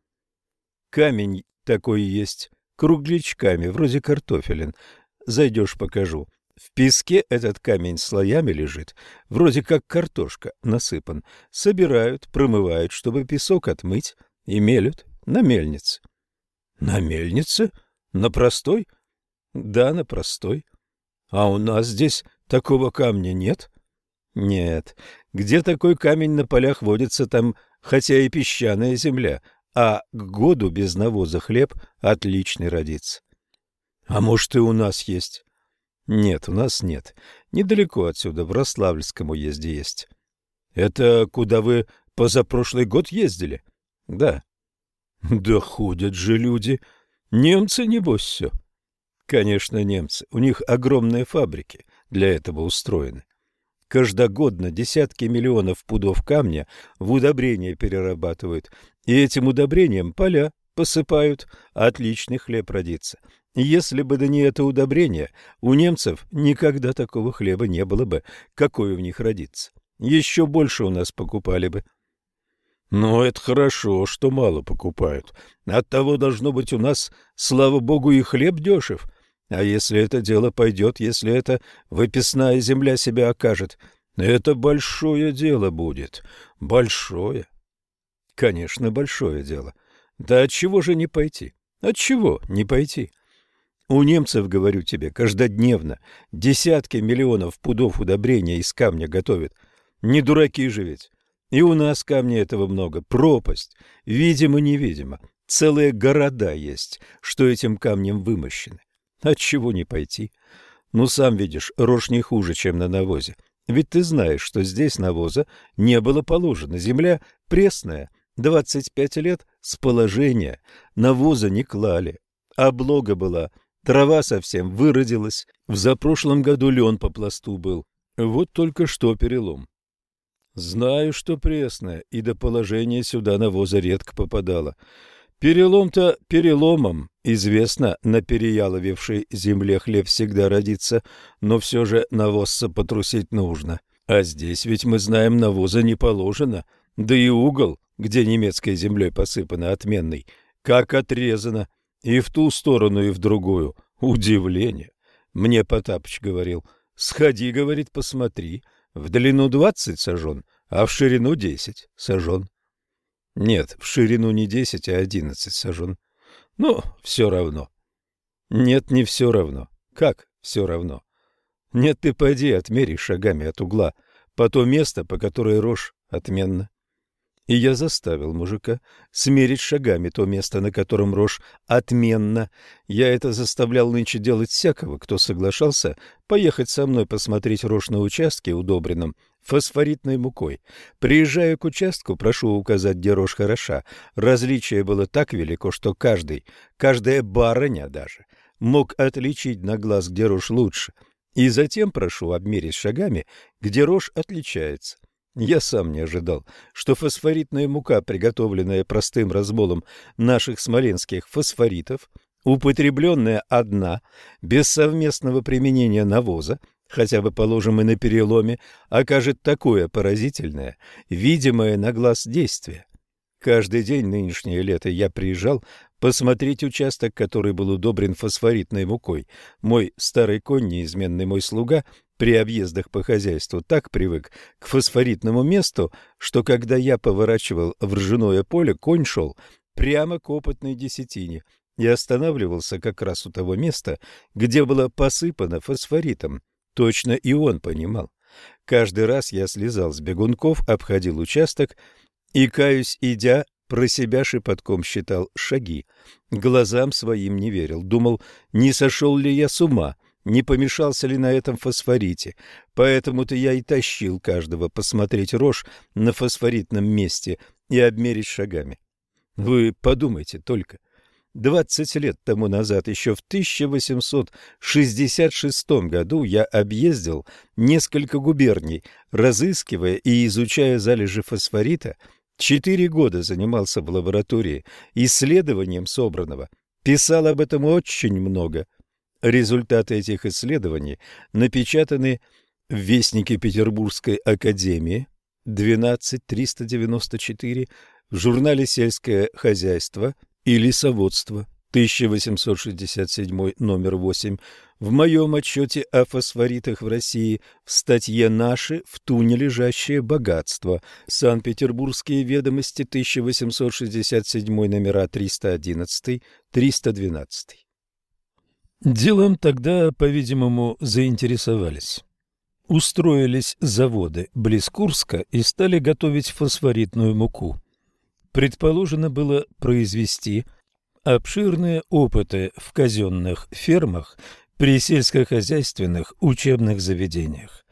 Камень такой есть, круглячками, вроде картофелин. Зайдешь, покажу. В песке этот камень слоями лежит, вроде как картошка насыпан. Собирают, промывают, чтобы песок отмыть, и мелют на мельнице. На мельнице? На простой? Да, на простой. А у нас здесь такого камня нет? Нет, где такой камень на полях водится, там хотя и песчаная земля, а к году без навоза хлеб отличный родится. А может и у нас есть? Нет, у нас нет. Недалеко отсюда, в Рославльском уезде есть. Это куда вы позапрошлый год ездили? Да. Да ходят же люди. Немцы, небось, все. Конечно, немцы. У них огромные фабрики для этого устроены. Каждогодно десятки миллионов пудов камня в удобрения перерабатывают, и этим удобрением поля посыпают, отличный хлеб родится. Если бы да не это удобрение, у немцев никогда такого хлеба не было бы, какой у них родится. Еще больше у нас покупали бы. Но это хорошо, что мало покупают. Оттого должно быть у нас, слава богу, и хлеб дешев — а если это дело пойдет, если эта выписная земля себя окажет, это большое дело будет. Большое. Конечно, большое дело. Да от чего же не пойти? От чего не пойти? У немцев, говорю тебе, каждодневно десятки миллионов пудов удобрения из камня готовят. Не дураки же ведь. И у нас камней этого много, пропасть, видимо-невидимо. Целые города есть, что этим камнем вымощены. Отчего не пойти? Ну, сам видишь, рожь не хуже, чем на навозе. Ведь ты знаешь, что здесь навоза не было положено. Земля пресная, 25 лет с положения, навоза не клали. Облога была, трава совсем выродилась. В запрошлом году лен по пласту был. Вот только что перелом. Знаю, что пресная, и до положения сюда навоза редко попадала. Перелом-то переломом. Известно, на переяловевшей земле хлеб всегда родится, но все же навозца потрусить нужно. А здесь ведь мы знаем, навоза не положено. Да и угол, где немецкой землей посыпано отменный, как отрезано. И в ту сторону, и в другую. Удивление. Мне Потапыч говорил, сходи, говорит, посмотри. В длину двадцать сажен, а в ширину десять сажен. Нет, в ширину не десять, а одиннадцать сажен. Ну, все равно. Нет, не все равно. Как все равно? Нет, ты пойди отмери шагами от угла по то место, по которое рожь отменно. И я заставил мужика смерить шагами то место, на котором рожь отменно. Я это заставлял нынче делать всякого, кто соглашался поехать со мной посмотреть рожь на участке, удобренном фосфоритной мукой. Приезжая к участку, прошу указать, где рожь хороша. Различие было так велико, что каждый, каждая барыня даже, мог отличить на глаз, где рожь лучше. И затем прошу обмерить шагами, где рожь отличается. Я сам не ожидал, что фосфоритная мука, приготовленная простым размолом наших смоленских фосфоритов, употребленная одна, без совместного применения навоза, хотя бы, положим, и на переломе, окажет такое поразительное, видимое на глаз действие. Каждый день нынешнее лето я приезжал посмотреть участок, который был удобрен фосфоритной мукой. Мой старый конь, неизменный мой слуга, при объездах по хозяйству так привык к фосфоритному месту, что когда я поворачивал в ржаное поле, конь шел прямо к опытной десятине и останавливался как раз у того места, где было посыпано фосфоритом. Точно и он понимал. Каждый раз я слезал с бегунков, обходил участок и, каюсь, идя, про себя шепотком считал шаги. Глазам своим не верил, думал, не сошел ли я с ума — не помешался ли на этом фосфорите. Поэтому-то я и тащил каждого посмотреть рожь на фосфоритном месте и обмерить шагами. Вы подумайте только. Двадцать лет тому назад, еще в 1866 году, я объездил несколько губерний, разыскивая и изучая залежи фосфорита, четыре года занимался в лаборатории исследованием собранного, писал об этом очень много – Результаты этих исследований напечатаны в Вестнике Петербургской академии 12394, в журнале «Сельское хозяйство» и «Лесоводство» 1867 номер 8, в моем отчете о фосфоритах в России в статье «Наши в туне лежащее богатство» Санкт-Петербургские ведомости 1867 номера 311-312. Делом тогда, по-видимому, заинтересовались. Устроились заводы близ Курска и стали готовить фосфоритную муку. Предположено было произвести обширные опыты в казенных фермах при сельскохозяйственных учебных заведениях.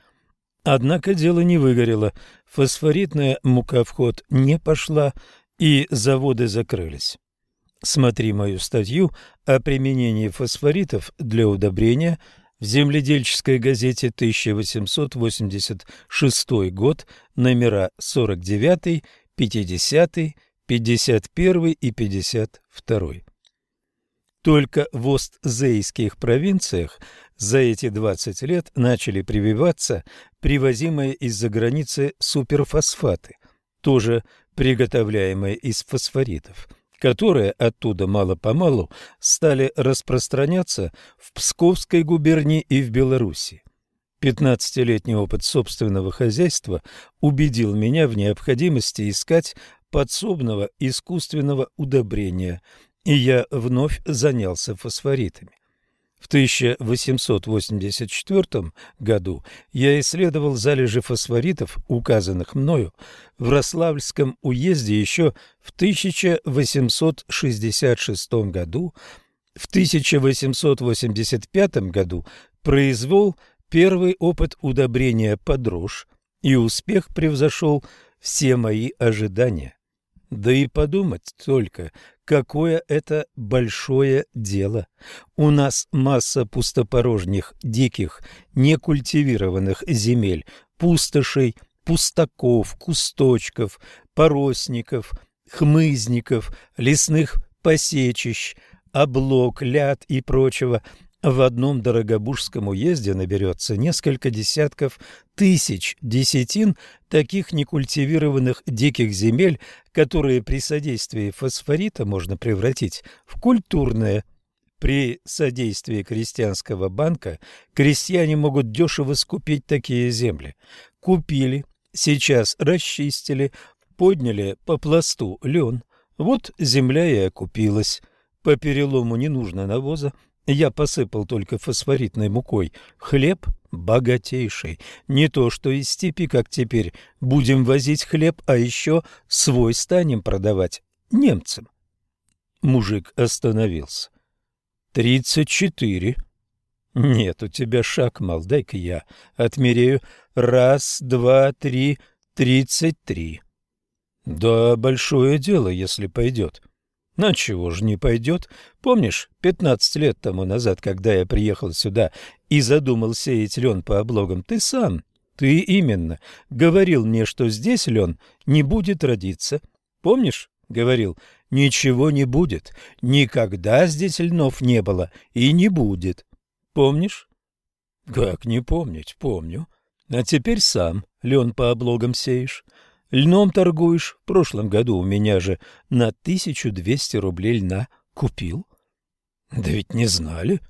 Однако дело не выгорело, фосфоритная мука в ход не пошла, и заводы закрылись. Смотри мою статью о применении фосфоритов для удобрения в земледельческой газете 1886 год, номера 49, 50, 51 и 52. Только в Остзейских провинциях за эти 20 лет начали прививаться привозимые из-за границы суперфосфаты, тоже приготовляемые из фосфоритов – которые оттуда мало-помалу стали распространяться в Псковской губернии и в Беларуси. Пятнадцатилетний опыт собственного хозяйства убедил меня в необходимости искать подсобного искусственного удобрения, и я вновь занялся фосфоритами. В 1884 году я исследовал залежи фосфоритов, указанных мною в Рославльском уезде еще в 1866 году. В 1885 году произвел первый опыт удобрения под и успех превзошел все мои ожидания. Да и подумать только, какое это большое дело. У нас масса пустопорожних, диких, некультивированных земель, пустошей, пустаков, кусточков, поросников, хмызников, лесных посечищ, облог, ляд и прочего – в одном Дорогобужском уезде наберется несколько десятков тысяч десятин таких некультивированных диких земель, которые при содействии фосфорита можно превратить в культурные. При содействии крестьянского банка крестьяне могут дешево скупить такие земли. Купили, сейчас расчистили, подняли по пласту лен. Вот земля и окупилась. По перелому не нужно навоза, я посыпал только фосфоритной мукой. Хлеб богатейший. Не то, что из степи, как теперь. Будем возить хлеб, а еще свой станем продавать немцам. Мужик остановился. «Тридцать четыре». «Нет, у тебя шаг, мол, дай-ка я отмеряю. Раз, два, три, тридцать три». «Да, большое дело, если пойдет». На чего же не пойдет? Помнишь, пятнадцать лет тому назад, когда я приехал сюда и задумал сеять лен по облогам, ты сам, ты именно, говорил мне, что здесь лен не будет родиться. Помнишь? Говорил, ничего не будет, никогда здесь льнов не было и не будет. Помнишь? Как не помнить, помню. А теперь сам лен по облогам сеешь. Льном торгуешь? В прошлом году у меня же на 1200 рублей льна купил. Да ведь не знали.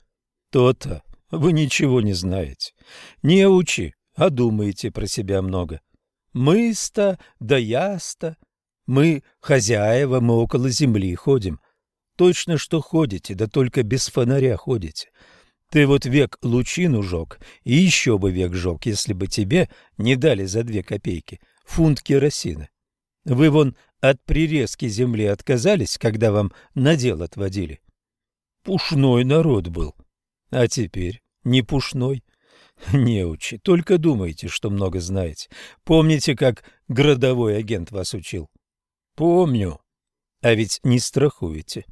То-то. Вы ничего не знаете. Не учи, а думаете про себя много. Мы-ста, да я-ста. Мы хозяева, мы около земли ходим. Точно что ходите, да только без фонаря ходите. Ты вот век лучину жег, и еще бы век жег, если бы тебе не дали за две копейки фунт керосина. Вы вон от прирезки земли отказались, когда вам надел отводили? Пушной народ был. А теперь не пушной. Неучи, только думайте, что много знаете. Помните, как городовой агент вас учил? Помню. А ведь не страхуете.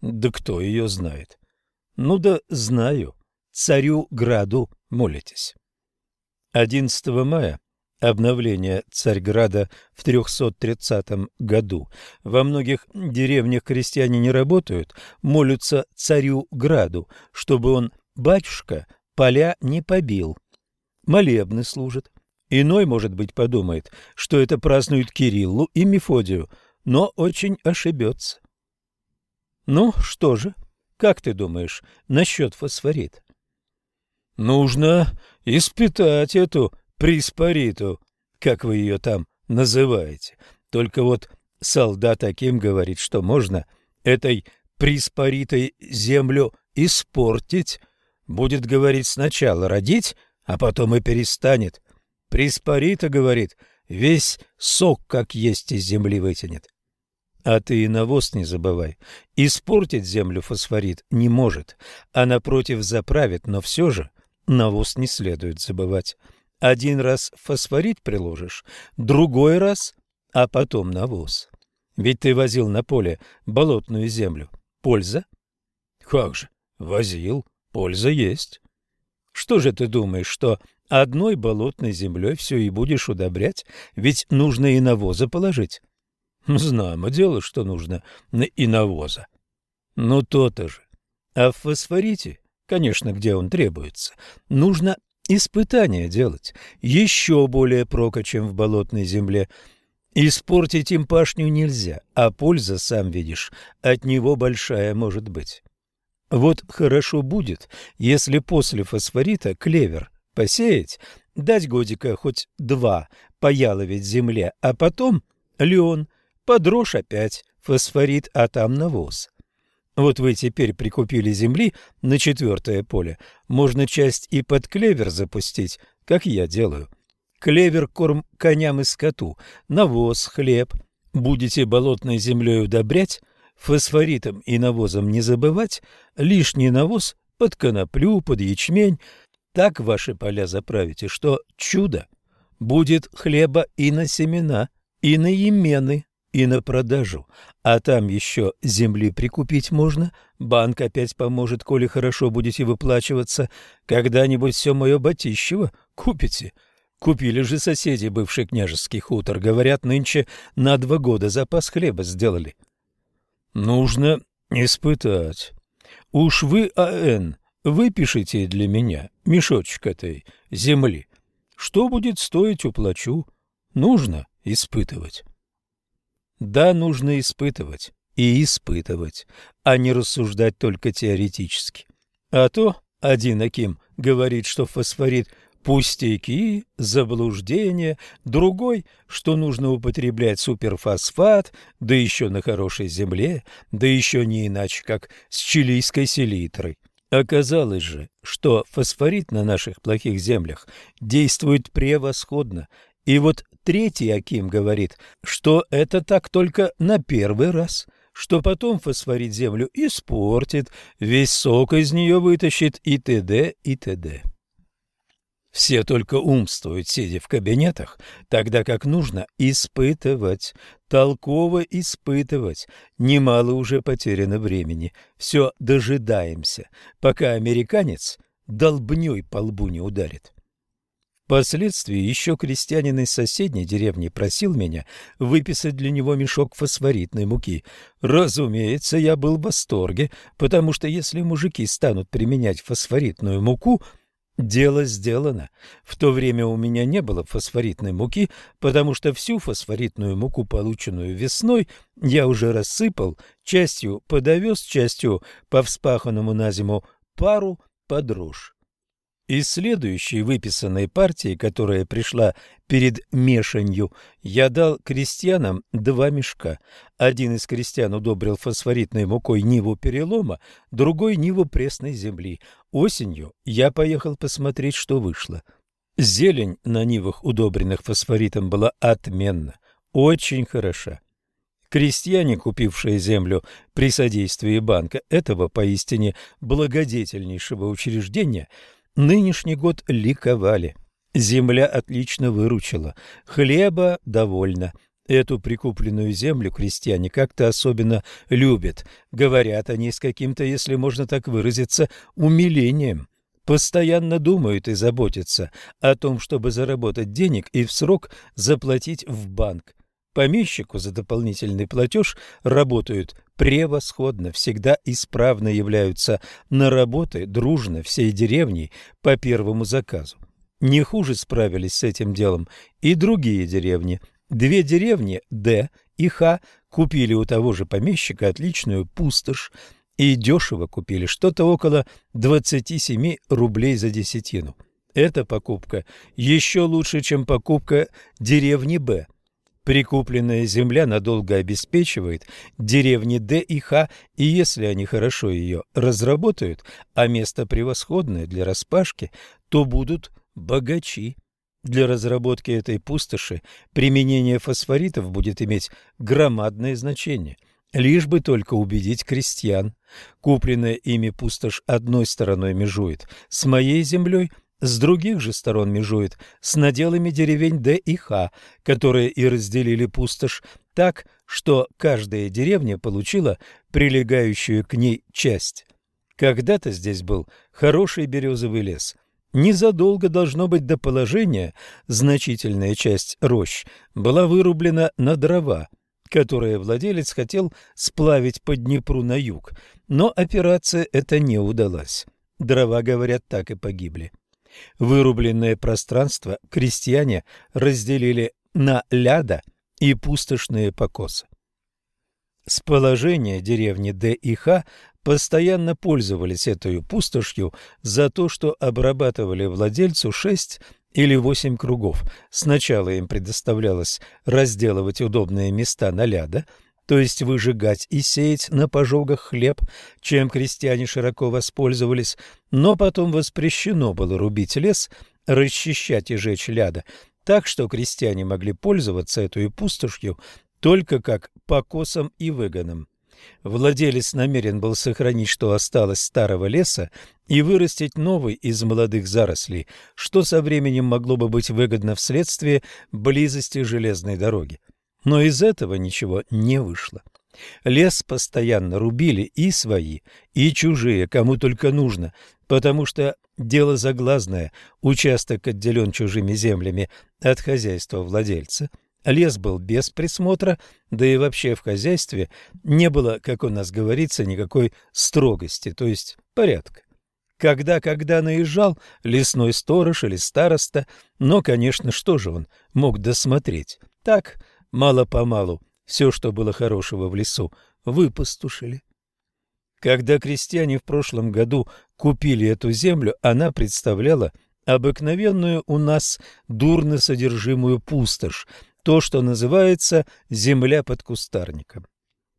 Да кто ее знает? Ну да знаю. Царю Граду молитесь. 11 мая обновления Царьграда в 330 году. Во многих деревнях крестьяне не работают, молятся царю Граду, чтобы он, батюшка, поля не побил. Молебны служат. Иной, может быть, подумает, что это празднуют Кириллу и Мефодию, но очень ошибется. Ну, что же, как ты думаешь насчет фосфорита? Нужно испытать эту приспориту, как вы ее там называете. Только вот солдат таким говорит, что можно этой приспоритой землю испортить. Будет говорить сначала родить, а потом и перестанет. Приспорита, говорит, весь сок, как есть, из земли вытянет. А ты и навоз не забывай. Испортить землю фосфорит не может, а напротив заправит, но все же навоз не следует забывать. Один раз фосфорит приложишь, другой раз, а потом навоз. Ведь ты возил на поле болотную землю. Польза? Как же, возил, польза есть. Что же ты думаешь, что одной болотной землей все и будешь удобрять? Ведь нужно и навоза положить. Знамо дело, что нужно и навоза. Ну, то-то же. А в фосфорите, конечно, где он требуется, нужно испытания делать, еще более прока, чем в болотной земле. Испортить им пашню нельзя, а польза, сам видишь, от него большая может быть. Вот хорошо будет, если после фосфорита клевер посеять, дать годика хоть два пояловить земле, а потом лен, подрожь опять, фосфорит, а там навоз. Вот вы теперь прикупили земли на четвертое поле. Можно часть и под клевер запустить, как я делаю. Клевер – корм коням и скоту, навоз, хлеб. Будете болотной землей удобрять, фосфоритом и навозом не забывать, лишний навоз под коноплю, под ячмень. Так ваши поля заправите, что чудо! Будет хлеба и на семена, и на имены и на продажу. А там еще земли прикупить можно. Банк опять поможет, коли хорошо будете выплачиваться. Когда-нибудь все мое батищево купите. Купили же соседи бывший княжеский хутор. Говорят, нынче на два года запас хлеба сделали. Нужно испытать. Уж вы, А.Н., выпишите для меня мешочек этой земли. Что будет стоить, уплачу. Нужно испытывать. Да, нужно испытывать и испытывать, а не рассуждать только теоретически. А то один Аким говорит, что фосфорит – пустяки, заблуждение, другой, что нужно употреблять суперфосфат, да еще на хорошей земле, да еще не иначе, как с чилийской селитрой. Оказалось же, что фосфорит на наших плохих землях действует превосходно, и вот третий Аким говорит, что это так только на первый раз, что потом фосфорит землю испортит, весь сок из нее вытащит и т.д. и т.д. Все только умствуют, сидя в кабинетах, тогда как нужно испытывать, толково испытывать. Немало уже потеряно времени. Все дожидаемся, пока американец долбней по лбу не ударит. Впоследствии еще крестьянин из соседней деревни просил меня выписать для него мешок фосфоритной муки. Разумеется, я был в восторге, потому что если мужики станут применять фосфоритную муку, дело сделано. В то время у меня не было фосфоритной муки, потому что всю фосфоритную муку, полученную весной, я уже рассыпал, частью подовез, частью по вспаханному на зиму пару под рожь. Из следующей выписанной партии, которая пришла перед мешанью, я дал крестьянам два мешка. Один из крестьян удобрил фосфоритной мукой ниву перелома, другой – ниву пресной земли. Осенью я поехал посмотреть, что вышло. Зелень на нивах, удобренных фосфоритом, была отменна, очень хороша. Крестьяне, купившие землю при содействии банка этого поистине благодетельнейшего учреждения – Нынешний год ликовали. Земля отлично выручила, хлеба довольно. Эту прикупленную землю крестьяне как-то особенно любят. Говорят они с каким-то, если можно так выразиться, умилением. Постоянно думают и заботятся о том, чтобы заработать денег и в срок заплатить в банк. Помещику за дополнительный платеж работают превосходно, всегда исправно являются на работы дружно всей деревней по первому заказу. Не хуже справились с этим делом и другие деревни. Две деревни, Д и Х, купили у того же помещика отличную пустошь и дешево купили, что-то около 27 рублей за десятину. Эта покупка еще лучше, чем покупка деревни Б – Прикупленная земля надолго обеспечивает деревни Д и Х, и если они хорошо ее разработают, а место превосходное для распашки, то будут богачи. Для разработки этой пустоши применение фосфоритов будет иметь громадное значение – лишь бы только убедить крестьян. Купленная ими пустошь одной стороной межует с моей землей, с других же сторон межует с наделами деревень Д и Х, которые и разделили пустошь так, что каждая деревня получила прилегающую к ней часть. Когда-то здесь был хороший березовый лес. Незадолго должно быть до положения значительная часть рощ была вырублена на дрова, которые владелец хотел сплавить по Днепру на юг, но операция эта не удалась. Дрова, говорят, так и погибли. Вырубленное пространство крестьяне разделили на ляда и пустошные покосы. С положения деревни Д и Х постоянно пользовались этой пустошью за то, что обрабатывали владельцу шесть или восемь кругов. Сначала им предоставлялось разделывать удобные места на ляда, то есть выжигать и сеять на пожогах хлеб, чем крестьяне широко воспользовались, но потом воспрещено было рубить лес, расчищать и жечь ляда, так что крестьяне могли пользоваться этой пустошью только как покосом и выгоном. Владелец намерен был сохранить, что осталось старого леса, и вырастить новый из молодых зарослей, что со временем могло бы быть выгодно вследствие близости железной дороги. Но из этого ничего не вышло. Лес постоянно рубили и свои, и чужие, кому только нужно, потому что дело заглазное, участок отделен чужими землями от хозяйства владельца – Лес был без присмотра, да и вообще в хозяйстве не было, как у нас говорится, никакой строгости, то есть порядка. Когда-когда наезжал лесной сторож или староста, но, конечно, что же он мог досмотреть? Так, мало-помалу, все, что было хорошего в лесу, выпустушили. Когда крестьяне в прошлом году купили эту землю, она представляла обыкновенную у нас дурно содержимую пустошь, то, что называется земля под кустарником.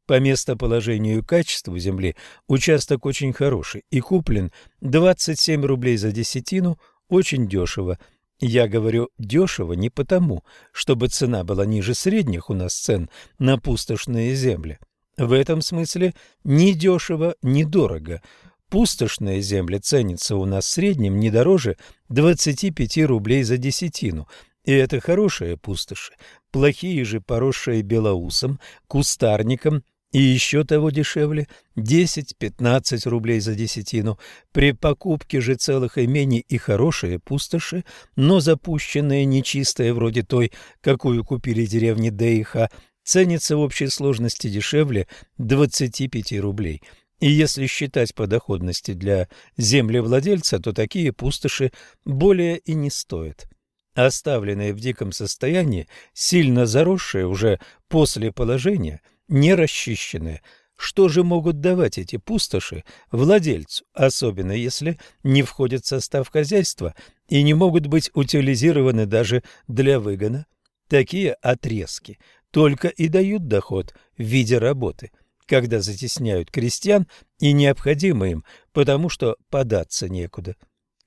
По местоположению и качеству земли участок очень хороший и куплен 27 рублей за десятину, очень дешево. Я говорю дешево не потому, чтобы цена была ниже средних у нас цен на пустошные земли. В этом смысле ни дешево, ни дорого. Пустошные земли ценятся у нас в среднем не дороже 25 рублей за десятину, и это хорошие пустоши, плохие же, поросшие белоусом, кустарником и еще того дешевле – 10-15 рублей за десятину. При покупке же целых имений и хорошие пустоши, но запущенные нечистые, вроде той, какую купили деревни Дейха, ценятся в общей сложности дешевле 25 рублей – и если считать по доходности для землевладельца, то такие пустоши более и не стоят оставленные в диком состоянии, сильно заросшие уже после положения, не расчищенные. Что же могут давать эти пустоши владельцу, особенно если не входят в состав хозяйства и не могут быть утилизированы даже для выгона? Такие отрезки только и дают доход в виде работы, когда затесняют крестьян и необходимы им, потому что податься некуда.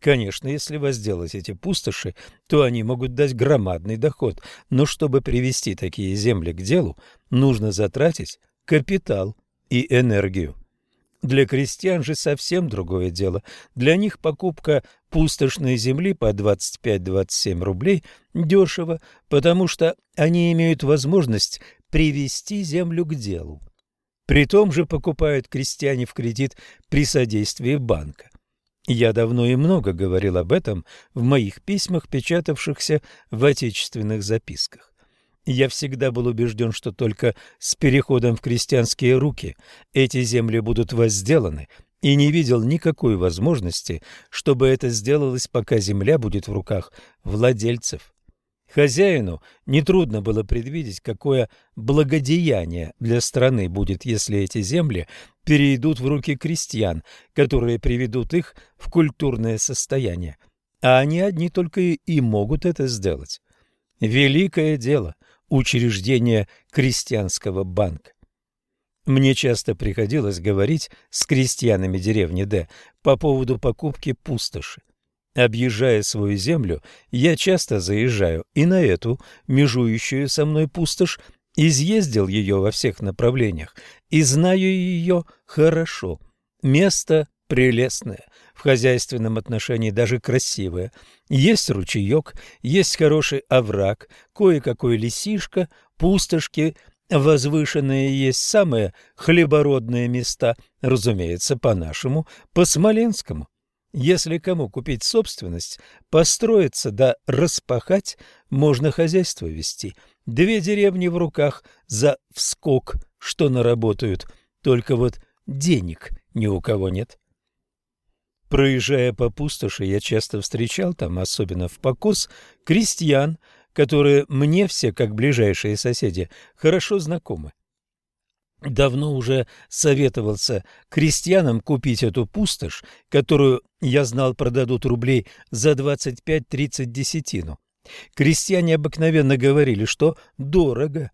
Конечно, если возделать эти пустоши, то они могут дать громадный доход, но чтобы привести такие земли к делу, нужно затратить капитал и энергию. Для крестьян же совсем другое дело. Для них покупка пустошной земли по 25-27 рублей дешево, потому что они имеют возможность привести землю к делу. При том же покупают крестьяне в кредит при содействии банка. Я давно и много говорил об этом в моих письмах, печатавшихся в отечественных записках. Я всегда был убежден, что только с переходом в крестьянские руки эти земли будут возделаны, и не видел никакой возможности, чтобы это сделалось, пока земля будет в руках владельцев. Хозяину нетрудно было предвидеть, какое благодеяние для страны будет, если эти земли перейдут в руки крестьян, которые приведут их в культурное состояние. А они одни только и могут это сделать. Великое дело – учреждение крестьянского банка. Мне часто приходилось говорить с крестьянами деревни Д по поводу покупки пустоши. Объезжая свою землю, я часто заезжаю и на эту, межующую со мной пустошь, изъездил ее во всех направлениях и знаю ее хорошо. Место прелестное, в хозяйственном отношении даже красивое. Есть ручеек, есть хороший овраг, кое-какой лесишка, пустошки, возвышенные есть самые хлебородные места, разумеется, по-нашему, по-смоленскому. Если кому купить собственность, построиться да распахать, можно хозяйство вести. Две деревни в руках за вскок, что наработают. Только вот денег ни у кого нет. Проезжая по пустоши, я часто встречал там, особенно в покос, крестьян, которые мне все, как ближайшие соседи, хорошо знакомы давно уже советовался крестьянам купить эту пустошь, которую, я знал, продадут рублей за 25-30 десятину. Крестьяне обыкновенно говорили, что дорого.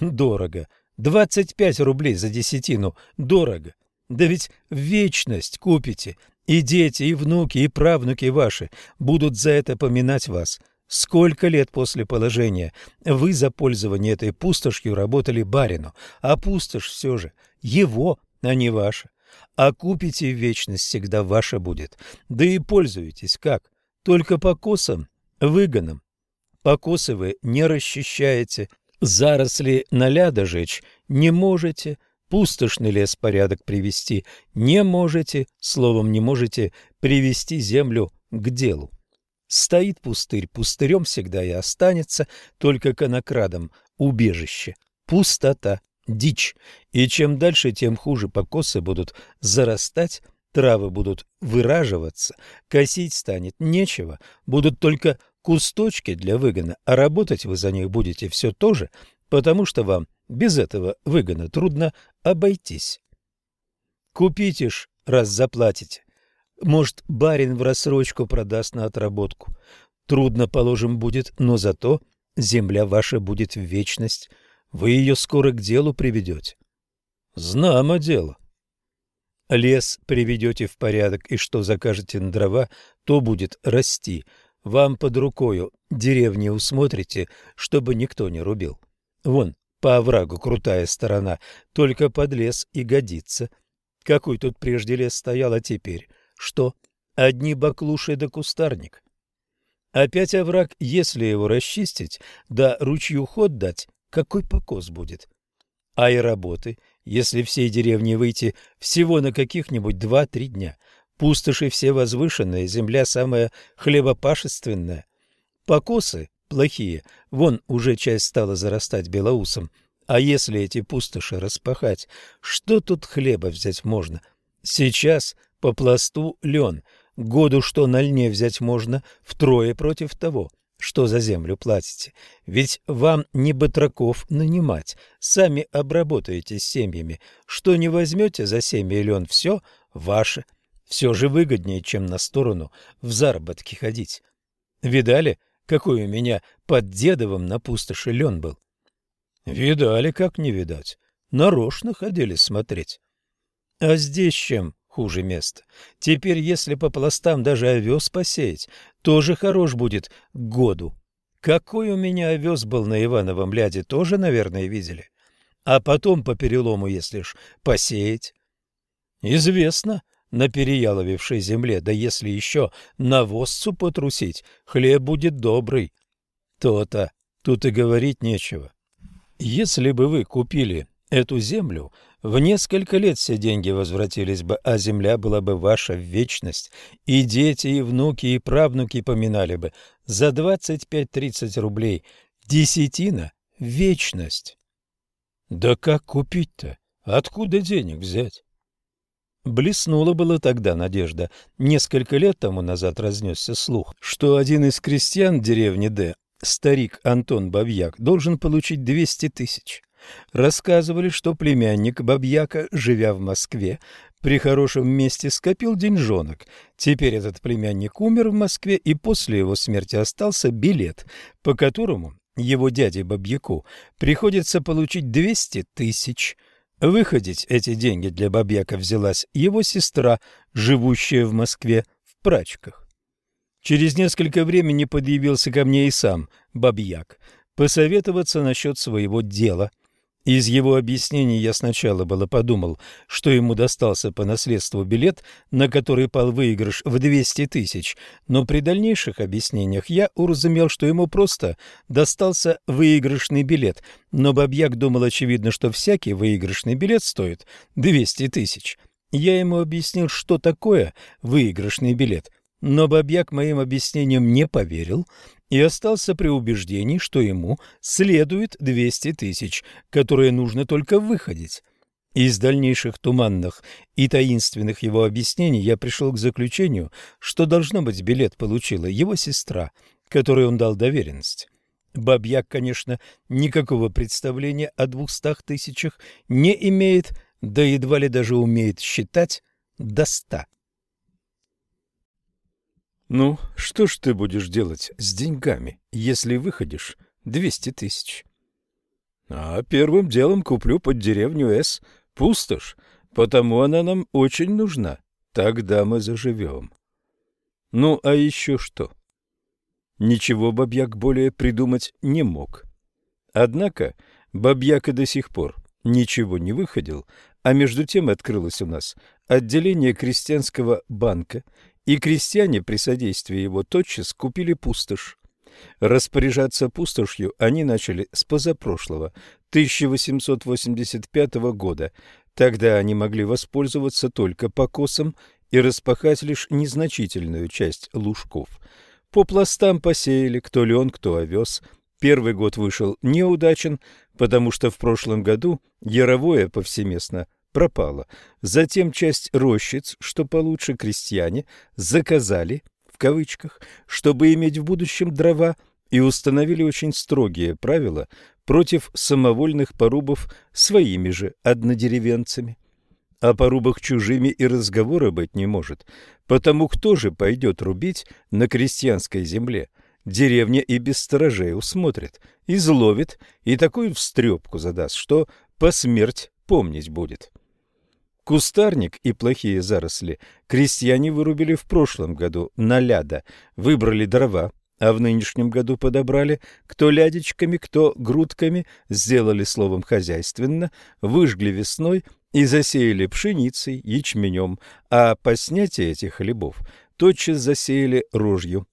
Дорого. Двадцать пять рублей за десятину дорого. Да ведь вечность купите, и дети, и внуки, и правнуки ваши будут за это поминать вас. Сколько лет после положения вы за пользование этой пустошью работали барину, а пустошь все же его, а не ваша. А купите вечность всегда ваша будет. Да и пользуетесь как? Только по косам, выгонам. Покосы вы не расчищаете, заросли наляда жечь не можете, пустошный лес порядок привести не можете, словом, не можете привести землю к делу. Стоит пустырь, пустырем всегда и останется, только конокрадом убежище, пустота, дичь. И чем дальше, тем хуже покосы будут зарастать, травы будут выраживаться, косить станет нечего, будут только кусточки для выгона, а работать вы за них будете все то же, потому что вам без этого выгона трудно обойтись. Купите ж, раз заплатите. Может, барин в рассрочку продаст на отработку. Трудно, положим, будет, но зато земля ваша будет в вечность. Вы ее скоро к делу приведете. Знамо дело. Лес приведете в порядок, и что закажете на дрова, то будет расти. Вам под рукою деревни усмотрите, чтобы никто не рубил. Вон, по оврагу крутая сторона, только под лес и годится. Какой тут прежде лес стоял, а теперь? Что? Одни баклуши да кустарник. Опять овраг, если его расчистить, да ручью ход дать, какой покос будет? А и работы, если всей деревни выйти всего на каких-нибудь два-три дня. Пустоши все возвышенные, земля самая хлебопашественная. Покосы плохие, вон уже часть стала зарастать белоусом. А если эти пустоши распахать, что тут хлеба взять можно? Сейчас по пласту лен, году что на льне взять можно, втрое против того, что за землю платите. Ведь вам не батраков нанимать, сами обработаете семьями. Что не возьмете за семя и лен, все ваше. Все же выгоднее, чем на сторону в заработки ходить. Видали, какой у меня под Дедовым на пустоши лен был? Видали, как не видать. Нарочно ходили смотреть. А здесь чем хуже место? Теперь, если по пластам даже овес посеять, тоже хорош будет году. Какой у меня овес был на Ивановом ляде, тоже, наверное, видели. А потом по перелому, если ж посеять. Известно, на переяловевшей земле, да если еще навозцу потрусить, хлеб будет добрый. То-то, тут и говорить нечего. Если бы вы купили эту землю, в несколько лет все деньги возвратились бы, а земля была бы ваша в вечность, и дети, и внуки, и правнуки поминали бы за 25-30 рублей. Десятина — вечность. Да как купить-то? Откуда денег взять? Блеснула была тогда надежда. Несколько лет тому назад разнесся слух, что один из крестьян деревни Д старик Антон Бабьяк должен получить 200 тысяч. Рассказывали, что племянник Бабьяка, живя в Москве, при хорошем месте скопил деньжонок. Теперь этот племянник умер в Москве, и после его смерти остался билет, по которому его дяде Бабьяку приходится получить 200 тысяч. Выходить эти деньги для Бабьяка взялась его сестра, живущая в Москве в прачках. Через несколько времени подъявился ко мне и сам Бабьяк, посоветоваться насчет своего дела. Из его объяснений я сначала было подумал, что ему достался по наследству билет, на который пал выигрыш в 200 тысяч, но при дальнейших объяснениях я уразумел, что ему просто достался выигрышный билет, но Бабьяк думал, очевидно, что всякий выигрышный билет стоит 200 тысяч. Я ему объяснил, что такое выигрышный билет – но Бабьяк моим объяснениям не поверил и остался при убеждении, что ему следует 200 тысяч, которые нужно только выходить. Из дальнейших туманных и таинственных его объяснений я пришел к заключению, что, должно быть, билет получила его сестра, которой он дал доверенность. Бабьяк, конечно, никакого представления о двухстах тысячах не имеет, да едва ли даже умеет считать до ста. Ну, что ж ты будешь делать с деньгами, если выходишь двести тысяч? А первым делом куплю под деревню С пустошь, потому она нам очень нужна. Тогда мы заживем. Ну, а еще что? Ничего Бабьяк более придумать не мог. Однако Бабьяка до сих пор ничего не выходил, а между тем открылось у нас отделение крестьянского банка, и крестьяне при содействии его тотчас купили пустошь. Распоряжаться пустошью они начали с позапрошлого, 1885 года. Тогда они могли воспользоваться только покосом и распахать лишь незначительную часть лужков. По пластам посеяли кто лен, кто овес. Первый год вышел неудачен, потому что в прошлом году яровое повсеместно пропало. Затем часть рощиц, что получше крестьяне, заказали кавычках, чтобы иметь в будущем дрова, и установили очень строгие правила против самовольных порубов своими же однодеревенцами. О порубах чужими и разговора быть не может, потому кто же пойдет рубить на крестьянской земле? Деревня и без сторожей усмотрит, изловит и такую встрепку задаст, что посмерть помнить будет. Кустарник и плохие заросли крестьяне вырубили в прошлом году на ляда, выбрали дрова, а в нынешнем году подобрали. Кто лядечками, кто грудками, сделали словом хозяйственно, выжгли весной и засеяли пшеницей, ячменем, а по снятии этих хлебов тотчас засеяли рожью.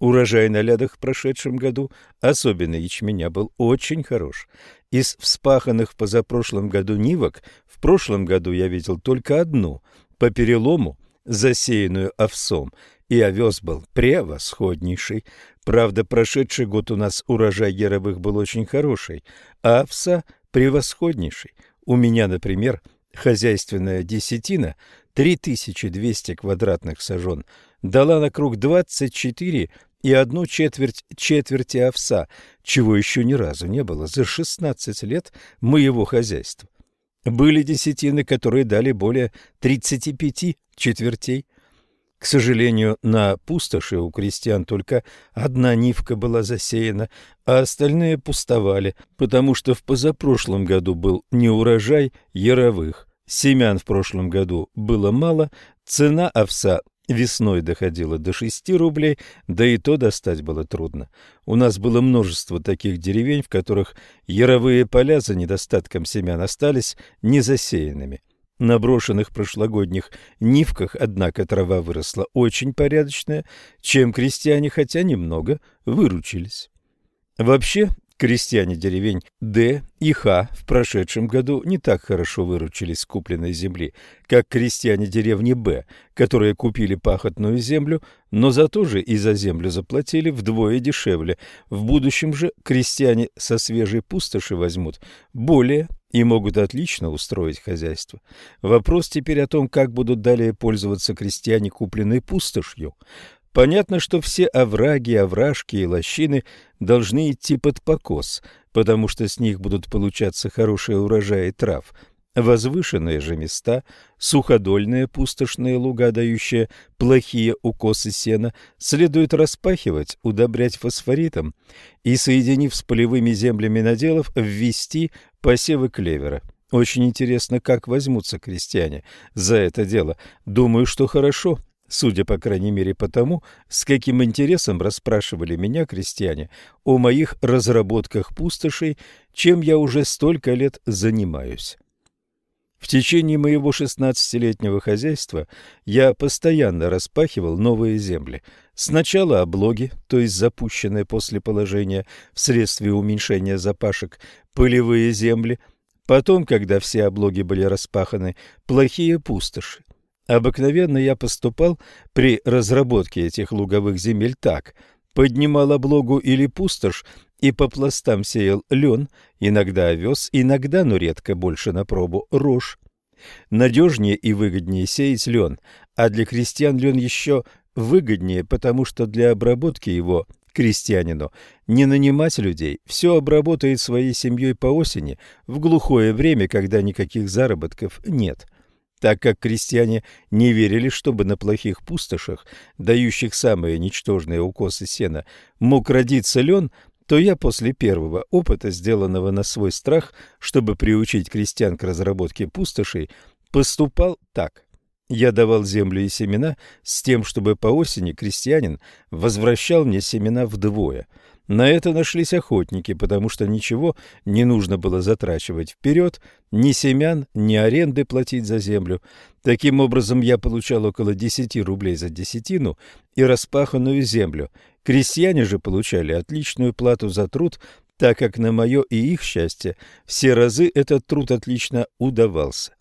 Урожай на лядах в прошедшем году, особенно ячменя, был очень хорош. Из вспаханных в позапрошлом году нивок в прошлом году я видел только одну, по перелому, засеянную овсом, и овес был превосходнейший. Правда, прошедший год у нас урожай яровых был очень хороший, а овса превосходнейший. У меня, например, хозяйственная десятина 3200 квадратных сажен дала на круг 24 и одну четверть четверти овса, чего еще ни разу не было за 16 лет моего хозяйства. Были десятины, которые дали более 35 четвертей. К сожалению, на пустоши у крестьян только одна нивка была засеяна, а остальные пустовали, потому что в позапрошлом году был неурожай яровых. Семян в прошлом году было мало, цена овса Весной доходило до шести рублей, да и то достать было трудно. У нас было множество таких деревень, в которых яровые поля за недостатком семян остались незасеянными. На брошенных прошлогодних нивках, однако, трава выросла очень порядочная, чем крестьяне, хотя немного, выручились. Вообще, Крестьяне деревень Д и Х в прошедшем году не так хорошо выручились с купленной земли, как крестьяне деревни Б, которые купили пахотную землю, но зато же и за землю заплатили вдвое дешевле. В будущем же крестьяне со свежей пустоши возьмут более и могут отлично устроить хозяйство. Вопрос теперь о том, как будут далее пользоваться крестьяне купленной пустошью. Понятно, что все овраги, овражки и лощины должны идти под покос, потому что с них будут получаться хорошие урожаи трав. Возвышенные же места, суходольные пустошные луга, дающие плохие укосы сена, следует распахивать, удобрять фосфоритом и, соединив с полевыми землями наделов, ввести посевы клевера. Очень интересно, как возьмутся крестьяне за это дело. Думаю, что хорошо – судя, по крайней мере, по тому, с каким интересом расспрашивали меня крестьяне о моих разработках пустошей, чем я уже столько лет занимаюсь. В течение моего шестнадцатилетнего хозяйства я постоянно распахивал новые земли. Сначала облоги, то есть запущенные после положения вследствие уменьшения запашек, полевые земли, потом, когда все облоги были распаханы, плохие пустоши. Обыкновенно я поступал при разработке этих луговых земель так. Поднимал облогу или пустошь и по пластам сеял лен, иногда овес, иногда, но редко больше на пробу, рожь. Надежнее и выгоднее сеять лен, а для крестьян лен еще выгоднее, потому что для обработки его крестьянину не нанимать людей, все обработает своей семьей по осени, в глухое время, когда никаких заработков нет так как крестьяне не верили, чтобы на плохих пустошах, дающих самые ничтожные укосы сена, мог родиться лен, то я после первого опыта, сделанного на свой страх, чтобы приучить крестьян к разработке пустошей, поступал так. Я давал землю и семена с тем, чтобы по осени крестьянин возвращал мне семена вдвое. На это нашлись охотники, потому что ничего не нужно было затрачивать вперед, ни семян, ни аренды платить за землю. Таким образом, я получал около 10 рублей за десятину и распаханную землю. Крестьяне же получали отличную плату за труд, так как на мое и их счастье все разы этот труд отлично удавался.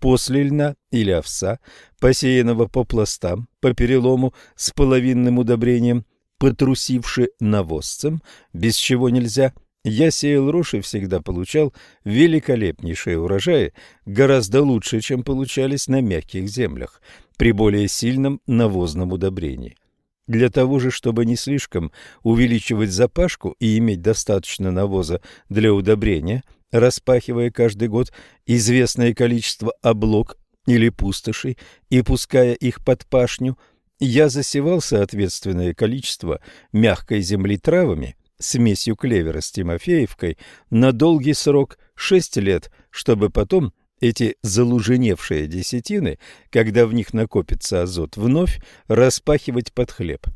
После льна или овса, посеянного по пластам, по перелому с половинным удобрением, потрусивши навозцем, без чего нельзя, я сеял рожь и всегда получал великолепнейшие урожаи, гораздо лучше, чем получались на мягких землях, при более сильном навозном удобрении. Для того же, чтобы не слишком увеличивать запашку и иметь достаточно навоза для удобрения, распахивая каждый год известное количество облог или пустошей и пуская их под пашню, я засевал соответственное количество мягкой земли травами, смесью клевера с тимофеевкой, на долгий срок – шесть лет, чтобы потом эти залуженевшие десятины, когда в них накопится азот, вновь распахивать под хлеб.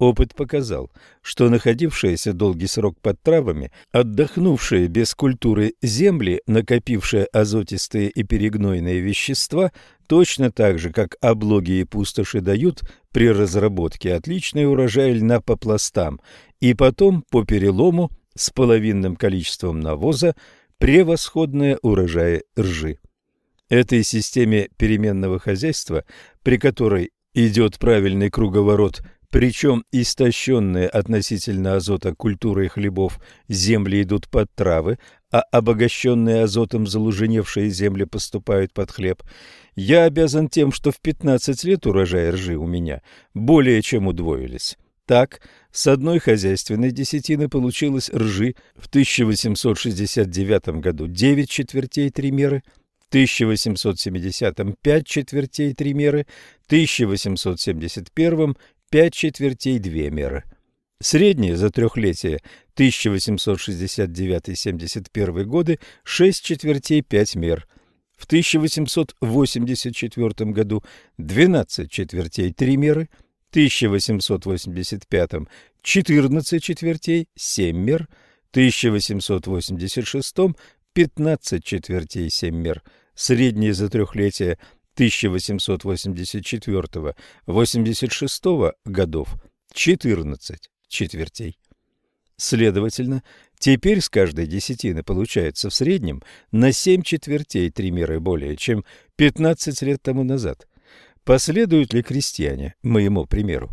Опыт показал, что находившиеся долгий срок под травами, отдохнувшие без культуры земли, накопившие азотистые и перегнойные вещества, точно так же, как облоги и пустоши дают при разработке отличный урожай льна по пластам и потом по перелому с половинным количеством навоза превосходные урожаи ржи. Этой системе переменного хозяйства, при которой идет правильный круговорот причем истощенные относительно азота культуры хлебов земли идут под травы, а обогащенные азотом залуженевшие земли поступают под хлеб. Я обязан тем, что в 15 лет урожай ржи у меня более чем удвоились. Так, с одной хозяйственной десятины получилось ржи в 1869 году 9 четвертей 3 меры – 1870 5 четвертей 3 меры, 1871 5 четвертей 2 меры. Среднее за трехлетие 1869-71 годы 6 четвертей 5 мер. В 1884 году 12 четвертей 3 меры, в 1885 14 четвертей 7 мер, в 1886 15 четвертей 7 мер. Среднее за трехлетие 1884-86 годов 14 четвертей. Следовательно, теперь с каждой десятины получается в среднем на 7 четвертей три меры более, чем 15 лет тому назад. Последуют ли крестьяне моему примеру?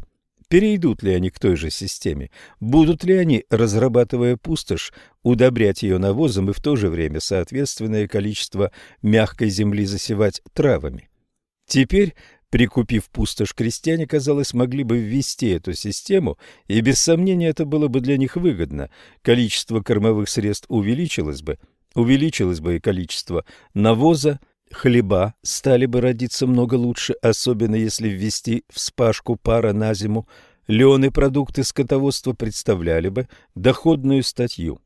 Перейдут ли они к той же системе? Будут ли они, разрабатывая пустошь, удобрять ее навозом и в то же время соответственное количество мягкой земли засевать травами? Теперь, прикупив пустошь, крестьяне, казалось, могли бы ввести эту систему, и без сомнения это было бы для них выгодно. Количество кормовых средств увеличилось бы, увеличилось бы и количество навоза, Хлеба стали бы родиться много лучше, особенно если ввести вспашку пара на зиму. Лен и продукты скотоводства представляли бы доходную статью.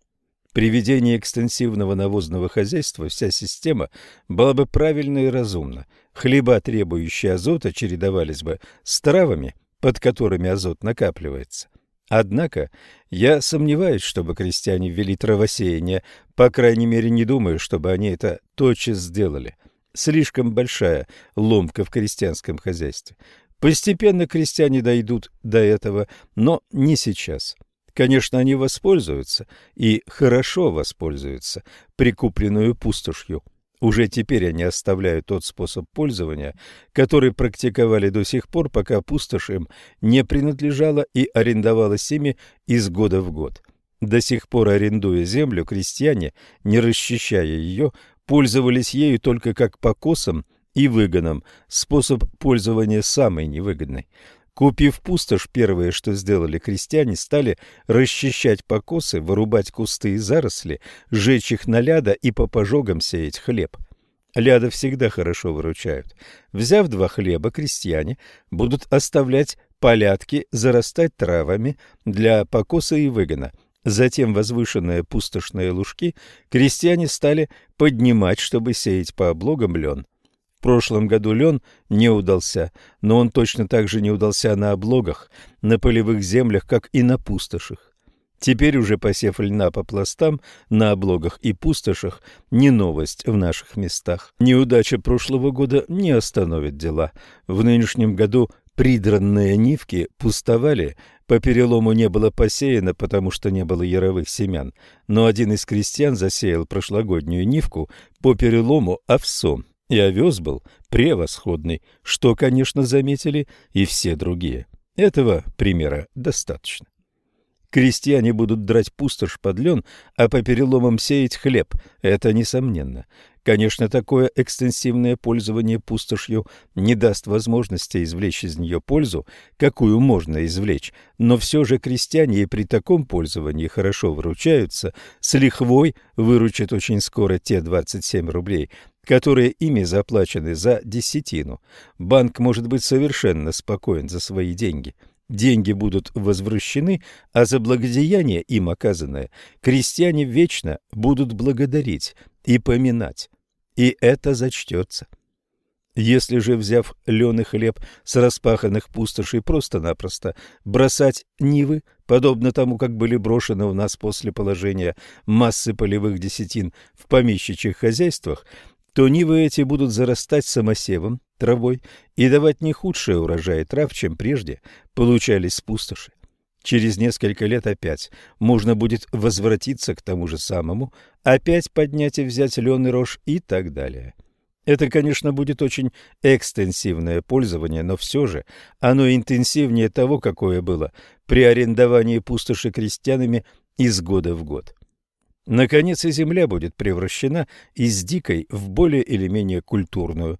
При ведении экстенсивного навозного хозяйства вся система была бы правильна и разумна. Хлеба, требующие азота, чередовались бы с травами, под которыми азот накапливается. Однако я сомневаюсь, чтобы крестьяне ввели травосеяние, по крайней мере не думаю, чтобы они это тотчас сделали – слишком большая ломка в крестьянском хозяйстве. Постепенно крестьяне дойдут до этого, но не сейчас. Конечно, они воспользуются, и хорошо воспользуются, прикупленную пустошью. Уже теперь они оставляют тот способ пользования, который практиковали до сих пор, пока пустошь им не принадлежала и арендовалась ими из года в год. До сих пор, арендуя землю, крестьяне, не расчищая ее, пользовались ею только как покосом и выгоном, способ пользования самый невыгодный. Купив пустошь, первое, что сделали крестьяне, стали расчищать покосы, вырубать кусты и заросли, жечь их на ляда и по пожогам сеять хлеб. Ляда всегда хорошо выручают. Взяв два хлеба, крестьяне будут оставлять полятки зарастать травами для покоса и выгона, Затем возвышенные пустошные лужки крестьяне стали поднимать, чтобы сеять по облогам лен. В прошлом году лен не удался, но он точно так же не удался на облогах, на полевых землях, как и на пустошах. Теперь уже посев льна по пластам на облогах и пустошах не новость в наших местах. Неудача прошлого года не остановит дела. В нынешнем году придранные нивки пустовали, по перелому не было посеяно, потому что не было яровых семян, но один из крестьян засеял прошлогоднюю нивку по перелому овсом, и овес был превосходный, что, конечно, заметили и все другие. Этого примера достаточно. Крестьяне будут драть пустошь под лен, а по переломам сеять хлеб. Это несомненно. Конечно, такое экстенсивное пользование пустошью не даст возможности извлечь из нее пользу, какую можно извлечь, но все же крестьяне и при таком пользовании хорошо выручаются, с лихвой выручат очень скоро те 27 рублей, которые ими заплачены за десятину. Банк может быть совершенно спокоен за свои деньги. Деньги будут возвращены, а за благодеяние им оказанное крестьяне вечно будут благодарить и поминать и это зачтется. Если же, взяв лен хлеб с распаханных пустошей, просто-напросто бросать нивы, подобно тому, как были брошены у нас после положения массы полевых десятин в помещичьих хозяйствах, то нивы эти будут зарастать самосевом, травой и давать не худшие урожаи трав, чем прежде получались с пустоши. Через несколько лет опять можно будет возвратиться к тому же самому, опять поднять и взять лен и рожь и так далее. Это, конечно, будет очень экстенсивное пользование, но все же оно интенсивнее того, какое было при арендовании пустоши крестьянами из года в год. Наконец и земля будет превращена из дикой в более или менее культурную.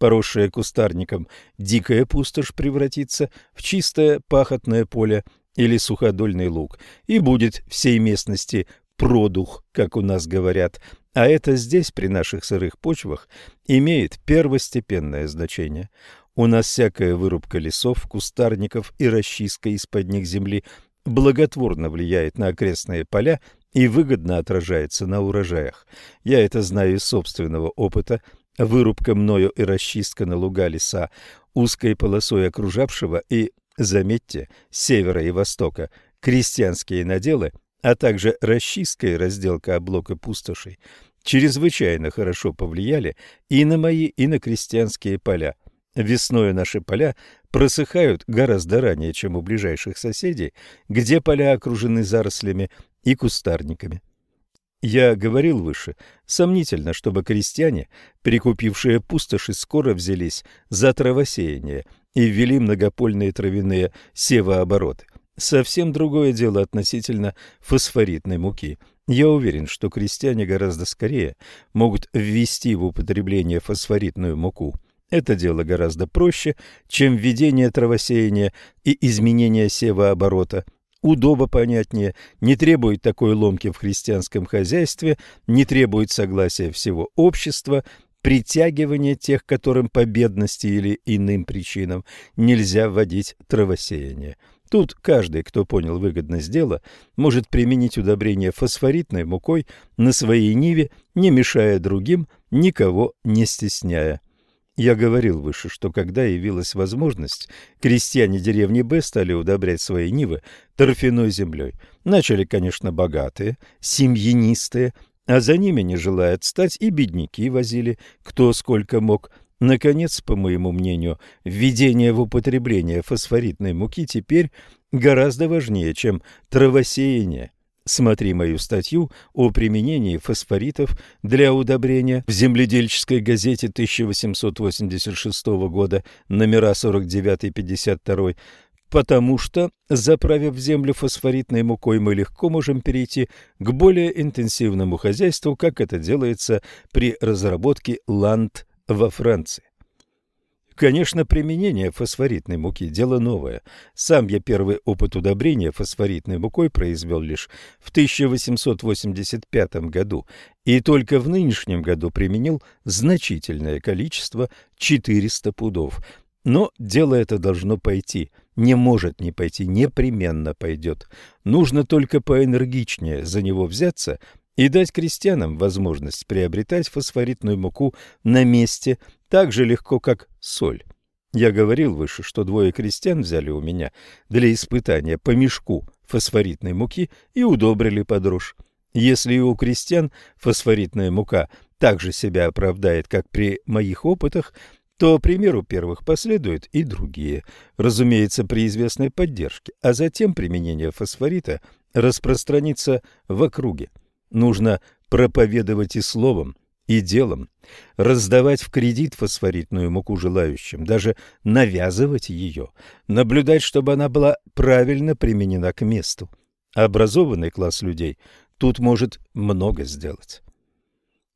Поросшая кустарником дикая пустошь превратится в чистое пахотное поле – или суходольный луг, и будет всей местности продух, как у нас говорят, а это здесь, при наших сырых почвах, имеет первостепенное значение. У нас всякая вырубка лесов, кустарников и расчистка из-под них земли благотворно влияет на окрестные поля и выгодно отражается на урожаях. Я это знаю из собственного опыта. Вырубка мною и расчистка на луга леса, узкой полосой окружавшего и Заметьте, севера и востока крестьянские наделы, а также расчистка и разделка облока пустошей чрезвычайно хорошо повлияли и на мои, и на крестьянские поля. Весною наши поля просыхают гораздо ранее, чем у ближайших соседей, где поля окружены зарослями и кустарниками. Я говорил выше, сомнительно, чтобы крестьяне, прикупившие пустоши, скоро взялись за травосеяние и ввели многопольные травяные севообороты. Совсем другое дело относительно фосфоритной муки. Я уверен, что крестьяне гораздо скорее могут ввести в употребление фосфоритную муку. Это дело гораздо проще, чем введение травосеяния и изменение севооборота – удобо понятнее, не требует такой ломки в христианском хозяйстве, не требует согласия всего общества, притягивания тех, которым по бедности или иным причинам нельзя вводить травосеяние. Тут каждый, кто понял выгодность дела, может применить удобрение фосфоритной мукой на своей ниве, не мешая другим, никого не стесняя. Я говорил выше, что когда явилась возможность, крестьяне деревни Б стали удобрять свои нивы торфяной землей. Начали, конечно, богатые, семьянистые, а за ними, не желая отстать, и бедняки возили, кто сколько мог. Наконец, по моему мнению, введение в употребление фосфоритной муки теперь гораздо важнее, чем травосеяние. Смотри мою статью о применении фосфоритов для удобрения в земледельческой газете 1886 года, номера 49-52, потому что, заправив землю фосфоритной мукой, мы легко можем перейти к более интенсивному хозяйству, как это делается при разработке ланд во Франции. Конечно, применение фосфоритной муки – дело новое. Сам я первый опыт удобрения фосфоритной мукой произвел лишь в 1885 году и только в нынешнем году применил значительное количество – 400 пудов. Но дело это должно пойти не может не пойти, непременно пойдет. Нужно только поэнергичнее за него взяться и дать крестьянам возможность приобретать фосфоритную муку на месте так же легко, как соль. Я говорил выше, что двое крестьян взяли у меня для испытания по мешку фосфоритной муки и удобрили под рожь. Если и у крестьян фосфоритная мука также себя оправдает, как при моих опытах, то примеру первых последуют и другие, разумеется, при известной поддержке, а затем применение фосфорита распространится в округе. Нужно проповедовать и словом, и делом, раздавать в кредит фосфоритную муку желающим, даже навязывать ее, наблюдать, чтобы она была правильно применена к месту. Образованный класс людей тут может много сделать.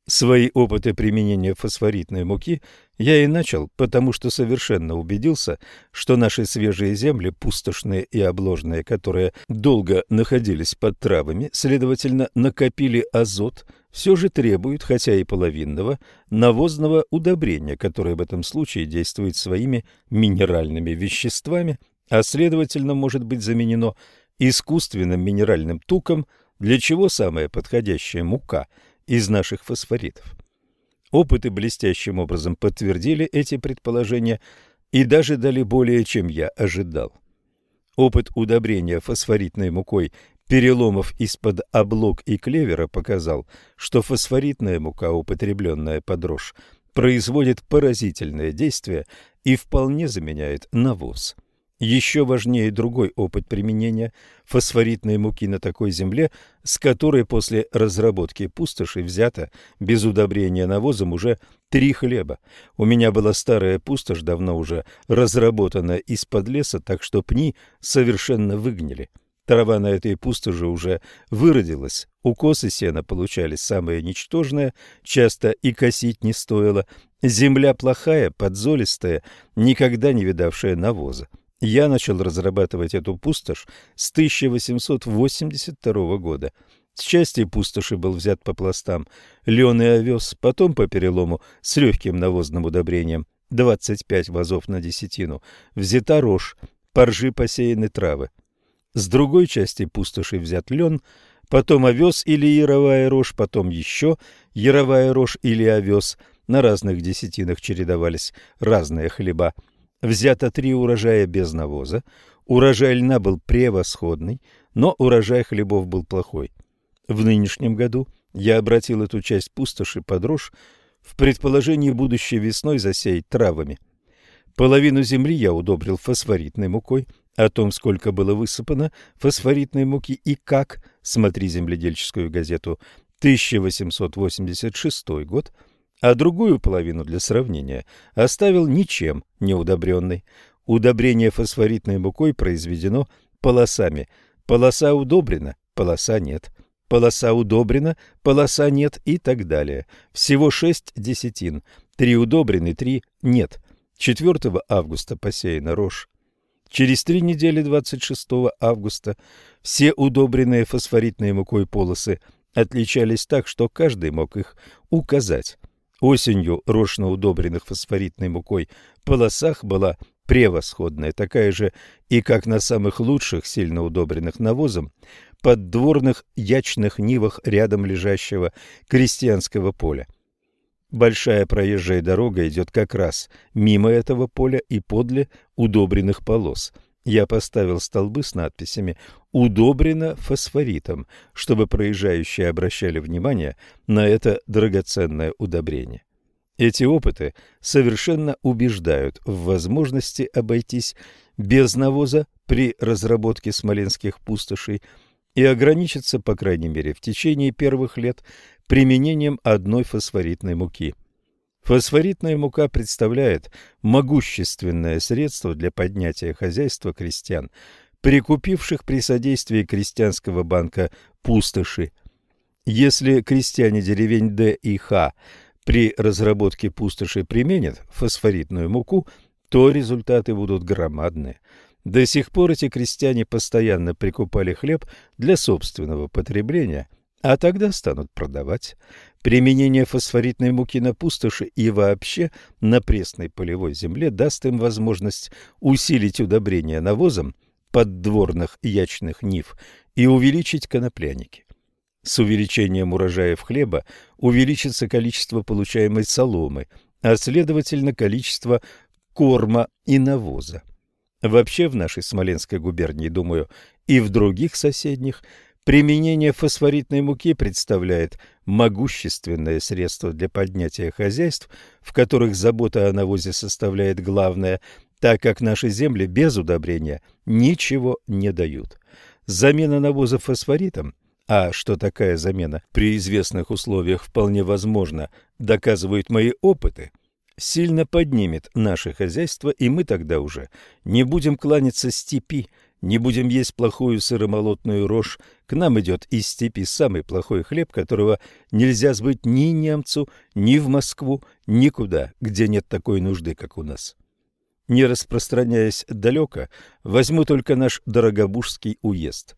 Свои опыты применения фосфоритной муки я и начал, потому что совершенно убедился, что наши свежие земли, пустошные и обложенные, которые долго находились под травами, следовательно, накопили азот, все же требуют, хотя и половинного, навозного удобрения, которое в этом случае действует своими минеральными веществами, а следовательно может быть заменено искусственным минеральным туком, для чего самая подходящая мука – из наших фосфоритов. Опыты блестящим образом подтвердили эти предположения и даже дали более, чем я ожидал. Опыт удобрения фосфоритной мукой переломов из-под облог и клевера показал, что фосфоритная мука, употребленная под рожь, производит поразительное действие и вполне заменяет навоз. Еще важнее другой опыт применения фосфоритной муки на такой земле, с которой после разработки пустоши взято без удобрения навозом уже три хлеба. У меня была старая пустошь, давно уже разработанная из-под леса, так что пни совершенно выгнили. Трава на этой пустоши уже выродилась, укосы сена получались самые ничтожные, часто и косить не стоило. Земля плохая, подзолистая, никогда не видавшая навоза. Я начал разрабатывать эту пустошь с 1882 года. С части пустоши был взят по пластам лен и овес, потом по перелому с легким навозным удобрением 25 вазов на десятину, взята рожь, поржи посеяны травы. С другой части пустоши взят лен, потом овес или яровая рожь, потом еще яровая рожь или овес. На разных десятинах чередовались разные хлеба. Взято три урожая без навоза. Урожай льна был превосходный, но урожай хлебов был плохой. В нынешнем году я обратил эту часть пустоши под рожь в предположении будущей весной засеять травами. Половину земли я удобрил фосфоритной мукой. О том, сколько было высыпано фосфоритной муки и как, смотри земледельческую газету 1886 год – а другую половину для сравнения оставил ничем не удобренной. Удобрение фосфоритной мукой произведено полосами. Полоса удобрена, полоса нет. Полоса удобрена, полоса нет и так далее. Всего шесть десятин. Три удобрены, три нет. 4 августа посеяна рожь. Через три недели 26 августа все удобренные фосфоритной мукой полосы отличались так, что каждый мог их указать. Осенью рожно удобренных фосфоритной мукой полосах была превосходная, такая же и как на самых лучших, сильно удобренных навозом, поддворных ячных нивах рядом лежащего крестьянского поля. Большая проезжая дорога идет как раз мимо этого поля и подле удобренных полос – я поставил столбы с надписями «Удобрено фосфоритом», чтобы проезжающие обращали внимание на это драгоценное удобрение. Эти опыты совершенно убеждают в возможности обойтись без навоза при разработке смоленских пустошей и ограничиться, по крайней мере, в течение первых лет применением одной фосфоритной муки – Фосфоритная мука представляет могущественное средство для поднятия хозяйства крестьян, прикупивших при содействии крестьянского банка пустоши. Если крестьяне деревень Д и Х при разработке пустоши применят фосфоритную муку, то результаты будут громадные. До сих пор эти крестьяне постоянно прикупали хлеб для собственного потребления, а тогда станут продавать. Применение фосфоритной муки на пустоши и вообще на пресной полевой земле даст им возможность усилить удобрение навозом поддворных ячных нив и увеличить конопляники. С увеличением урожаев хлеба увеличится количество получаемой соломы, а следовательно количество корма и навоза. Вообще в нашей Смоленской губернии, думаю, и в других соседних – Применение фосфоритной муки представляет могущественное средство для поднятия хозяйств, в которых забота о навозе составляет главное, так как наши земли без удобрения ничего не дают. Замена навоза фосфоритом, а что такая замена при известных условиях вполне возможна, доказывают мои опыты, сильно поднимет наше хозяйство, и мы тогда уже не будем кланяться степи, не будем есть плохую сыромолотную рожь, к нам идет из степи самый плохой хлеб, которого нельзя сбыть ни немцу, ни в Москву, никуда, где нет такой нужды, как у нас. Не распространяясь далеко, возьму только наш Дорогобужский уезд.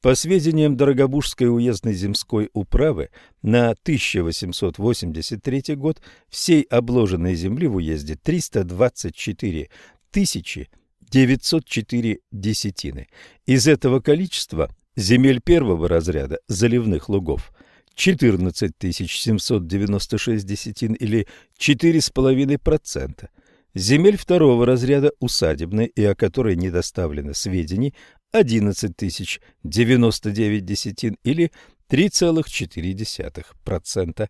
По сведениям Дорогобужской уездной земской управы, на 1883 год всей обложенной земли в уезде 324 тысячи 904 десятины. Из этого количества земель первого разряда заливных лугов 14 796 десятин или 4,5%. Земель второго разряда усадебной и о которой не доставлено сведений 11 099 десятин или 3,4%.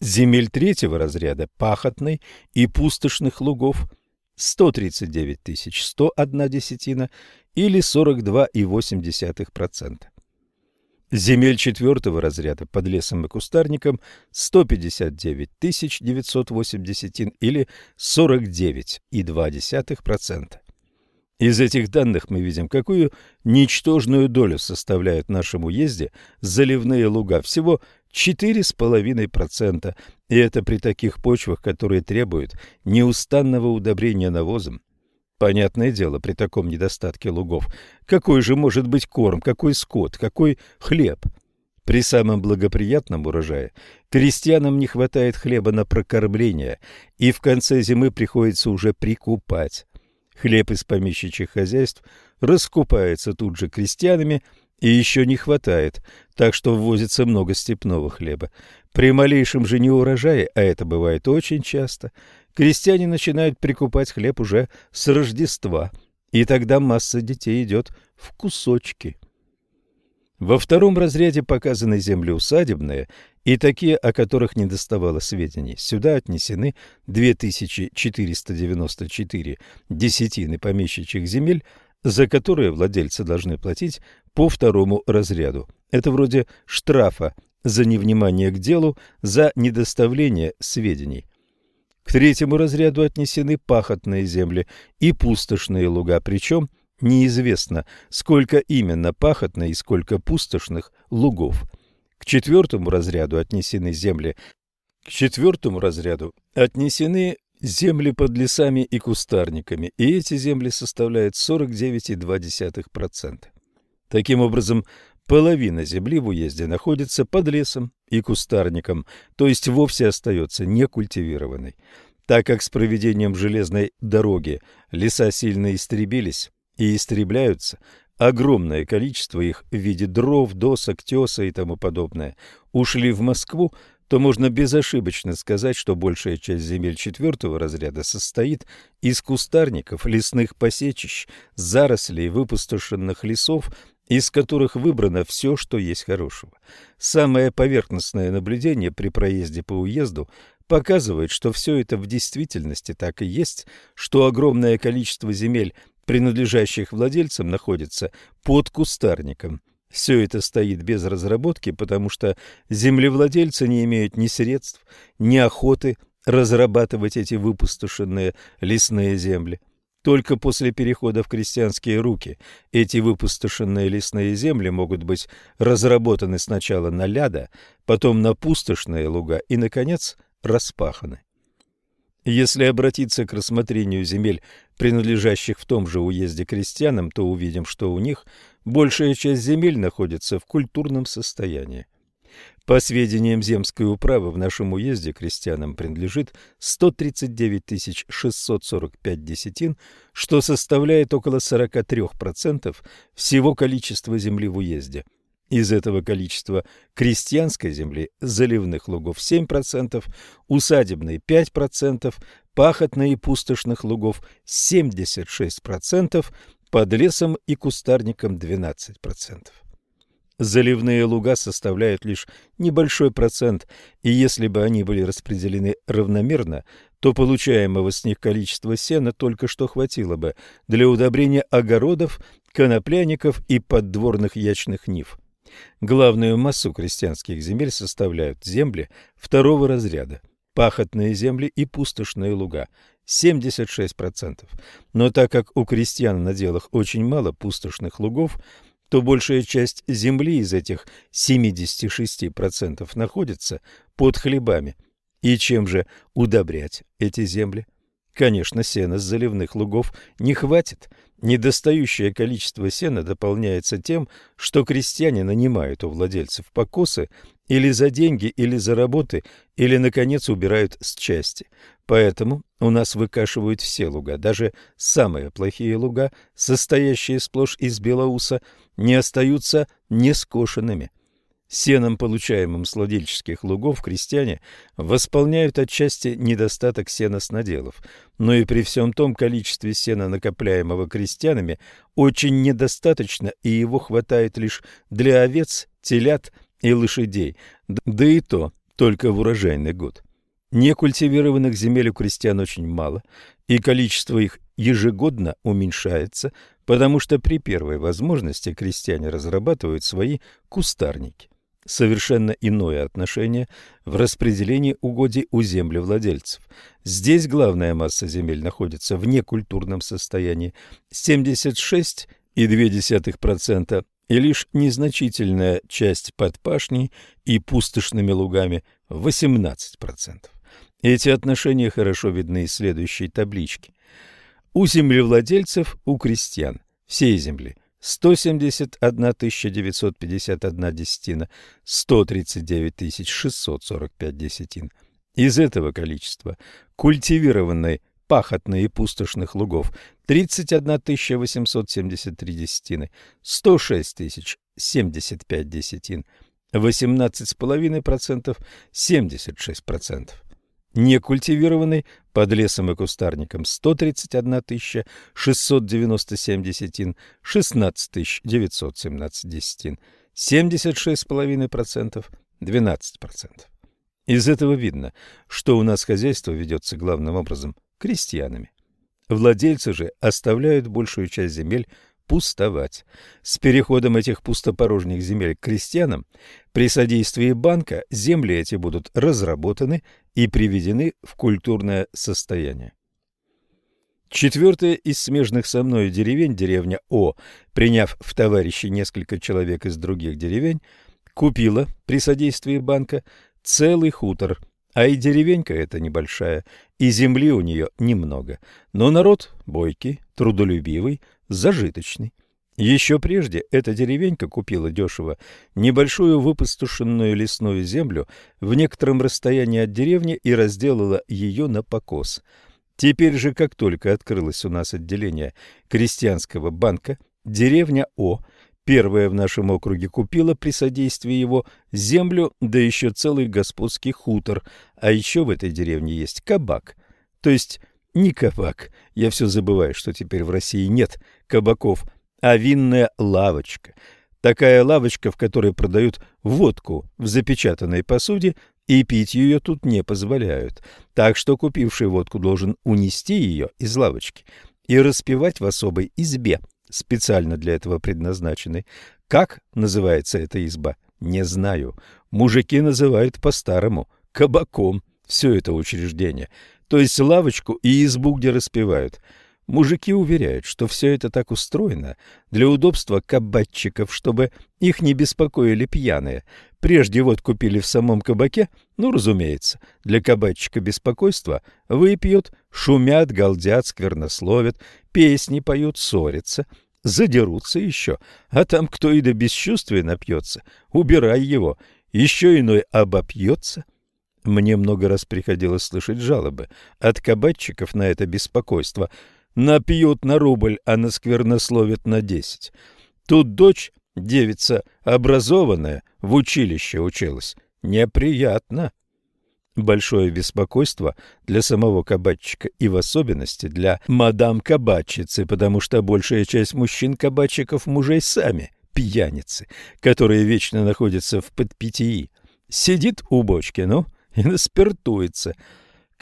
Земель третьего разряда пахотной и пустошных лугов – 139 101 десятина или 42,8%. Земель четвертого разряда под лесом и кустарником 159 908 десятин или 49,2%. Из этих данных мы видим, какую ничтожную долю составляют в нашем уезде заливные луга. Всего 4,5%, и это при таких почвах, которые требуют неустанного удобрения навозом. Понятное дело, при таком недостатке лугов, какой же может быть корм, какой скот, какой хлеб? При самом благоприятном урожае крестьянам не хватает хлеба на прокормление, и в конце зимы приходится уже прикупать. Хлеб из помещичьих хозяйств раскупается тут же крестьянами, и еще не хватает, так что ввозится много степного хлеба. При малейшем же неурожае, а это бывает очень часто, крестьяне начинают прикупать хлеб уже с Рождества, и тогда масса детей идет в кусочки. Во втором разряде показаны земли усадебные и такие, о которых не доставало сведений. Сюда отнесены 2494 десятины помещичьих земель, за которые владельцы должны платить по второму разряду. Это вроде штрафа за невнимание к делу, за недоставление сведений. К третьему разряду отнесены пахотные земли и пустошные луга, причем – неизвестно, сколько именно пахотных и сколько пустошных лугов. К четвертому разряду отнесены земли к четвертому разряду отнесены земли под лесами и кустарниками, и эти земли составляют 49,2%. Таким образом, половина земли в уезде находится под лесом и кустарником, то есть вовсе остается некультивированной. Так как с проведением железной дороги леса сильно истребились, и истребляются, огромное количество их в виде дров, досок, теса и тому подобное, ушли в Москву, то можно безошибочно сказать, что большая часть земель четвертого разряда состоит из кустарников, лесных посечищ, зарослей, выпустошенных лесов, из которых выбрано все, что есть хорошего. Самое поверхностное наблюдение при проезде по уезду показывает, что все это в действительности так и есть, что огромное количество земель принадлежащих владельцам, находится под кустарником. Все это стоит без разработки, потому что землевладельцы не имеют ни средств, ни охоты разрабатывать эти выпустошенные лесные земли. Только после перехода в крестьянские руки эти выпустошенные лесные земли могут быть разработаны сначала на ляда, потом на пустошные луга и, наконец, распаханы. Если обратиться к рассмотрению земель, принадлежащих в том же уезде крестьянам, то увидим, что у них большая часть земель находится в культурном состоянии. По сведениям земской управы, в нашем уезде крестьянам принадлежит 139 645 десятин, что составляет около 43% всего количества земли в уезде. Из этого количества крестьянской земли заливных лугов 7%, усадебной 5%, пахотной и пустошных лугов 76%, под лесом и кустарником 12%. Заливные луга составляют лишь небольшой процент, и если бы они были распределены равномерно, то получаемого с них количества сена только что хватило бы для удобрения огородов, конопляников и поддворных ячных нив. Главную массу крестьянских земель составляют земли второго разряда, пахотные земли и пустошные луга – 76%. Но так как у крестьян на делах очень мало пустошных лугов, то большая часть земли из этих 76% находится под хлебами. И чем же удобрять эти земли? Конечно, сена с заливных лугов не хватит, Недостающее количество сена дополняется тем, что крестьяне нанимают у владельцев покосы или за деньги, или за работы, или, наконец, убирают с части. Поэтому у нас выкашивают все луга, даже самые плохие луга, состоящие сплошь из белоуса, не остаются нескошенными. Сеном, получаемым с владельческих лугов, крестьяне восполняют отчасти недостаток сеноснаделов, но и при всем том количестве сена, накопляемого крестьянами, очень недостаточно, и его хватает лишь для овец, телят и лошадей, да и то только в урожайный год. Некультивированных земель у крестьян очень мало, и количество их ежегодно уменьшается, потому что при первой возможности крестьяне разрабатывают свои кустарники совершенно иное отношение в распределении угодий у землевладельцев. Здесь главная масса земель находится в некультурном состоянии 76,2%, и лишь незначительная часть под пашней и пустошными лугами 18%. Эти отношения хорошо видны из следующей таблички. У землевладельцев, у крестьян всей земли 171 951 десятина, 139 645 десятин. Из этого количества культивированной пахотной и пустошных лугов. 31 873 десятины, 106 075 десятин, 18,5%, 76% некультивированной под лесом и кустарником 131 697 десятин, 16 917 десятин, 76,5%, 12%. Из этого видно, что у нас хозяйство ведется главным образом крестьянами. Владельцы же оставляют большую часть земель пустовать. С переходом этих пустопорожних земель к крестьянам при содействии банка земли эти будут разработаны и приведены в культурное состояние. Четвертая из смежных со мною деревень, деревня О, приняв в товарищи несколько человек из других деревень, купила при содействии банка целый хутор, а и деревенька эта небольшая, и земли у нее немного, но народ бойкий, трудолюбивый, зажиточный. Еще прежде эта деревенька купила дешево небольшую выпустошенную лесную землю в некотором расстоянии от деревни и разделала ее на покос. Теперь же, как только открылось у нас отделение крестьянского банка, деревня О, первая в нашем округе, купила при содействии его землю, да еще целый господский хутор, а еще в этой деревне есть кабак, то есть не кабак, я все забываю, что теперь в России нет кабаков, а винная лавочка. Такая лавочка, в которой продают водку в запечатанной посуде, и пить ее тут не позволяют. Так что купивший водку должен унести ее из лавочки и распивать в особой избе, специально для этого предназначенной. Как называется эта изба, не знаю. Мужики называют по-старому кабаком все это учреждение, то есть лавочку и избу, где распивают. Мужики уверяют, что все это так устроено для удобства кабачиков, чтобы их не беспокоили пьяные. Прежде вот купили в самом кабаке, ну, разумеется, для кабачика беспокойства выпьют, шумят, галдят, сквернословят, песни поют, ссорятся, задерутся еще, а там кто и до бесчувствия напьется, убирай его, еще иной обопьется. Мне много раз приходилось слышать жалобы от кабачиков на это беспокойство – напьют на рубль, а на сквернословит на десять. Тут дочь, девица образованная, в училище училась. Неприятно. Большое беспокойство для самого кабачика и в особенности для мадам-кабачицы, потому что большая часть мужчин-кабачиков мужей сами пьяницы, которые вечно находятся в подпитии. Сидит у бочки, ну, и наспиртуется –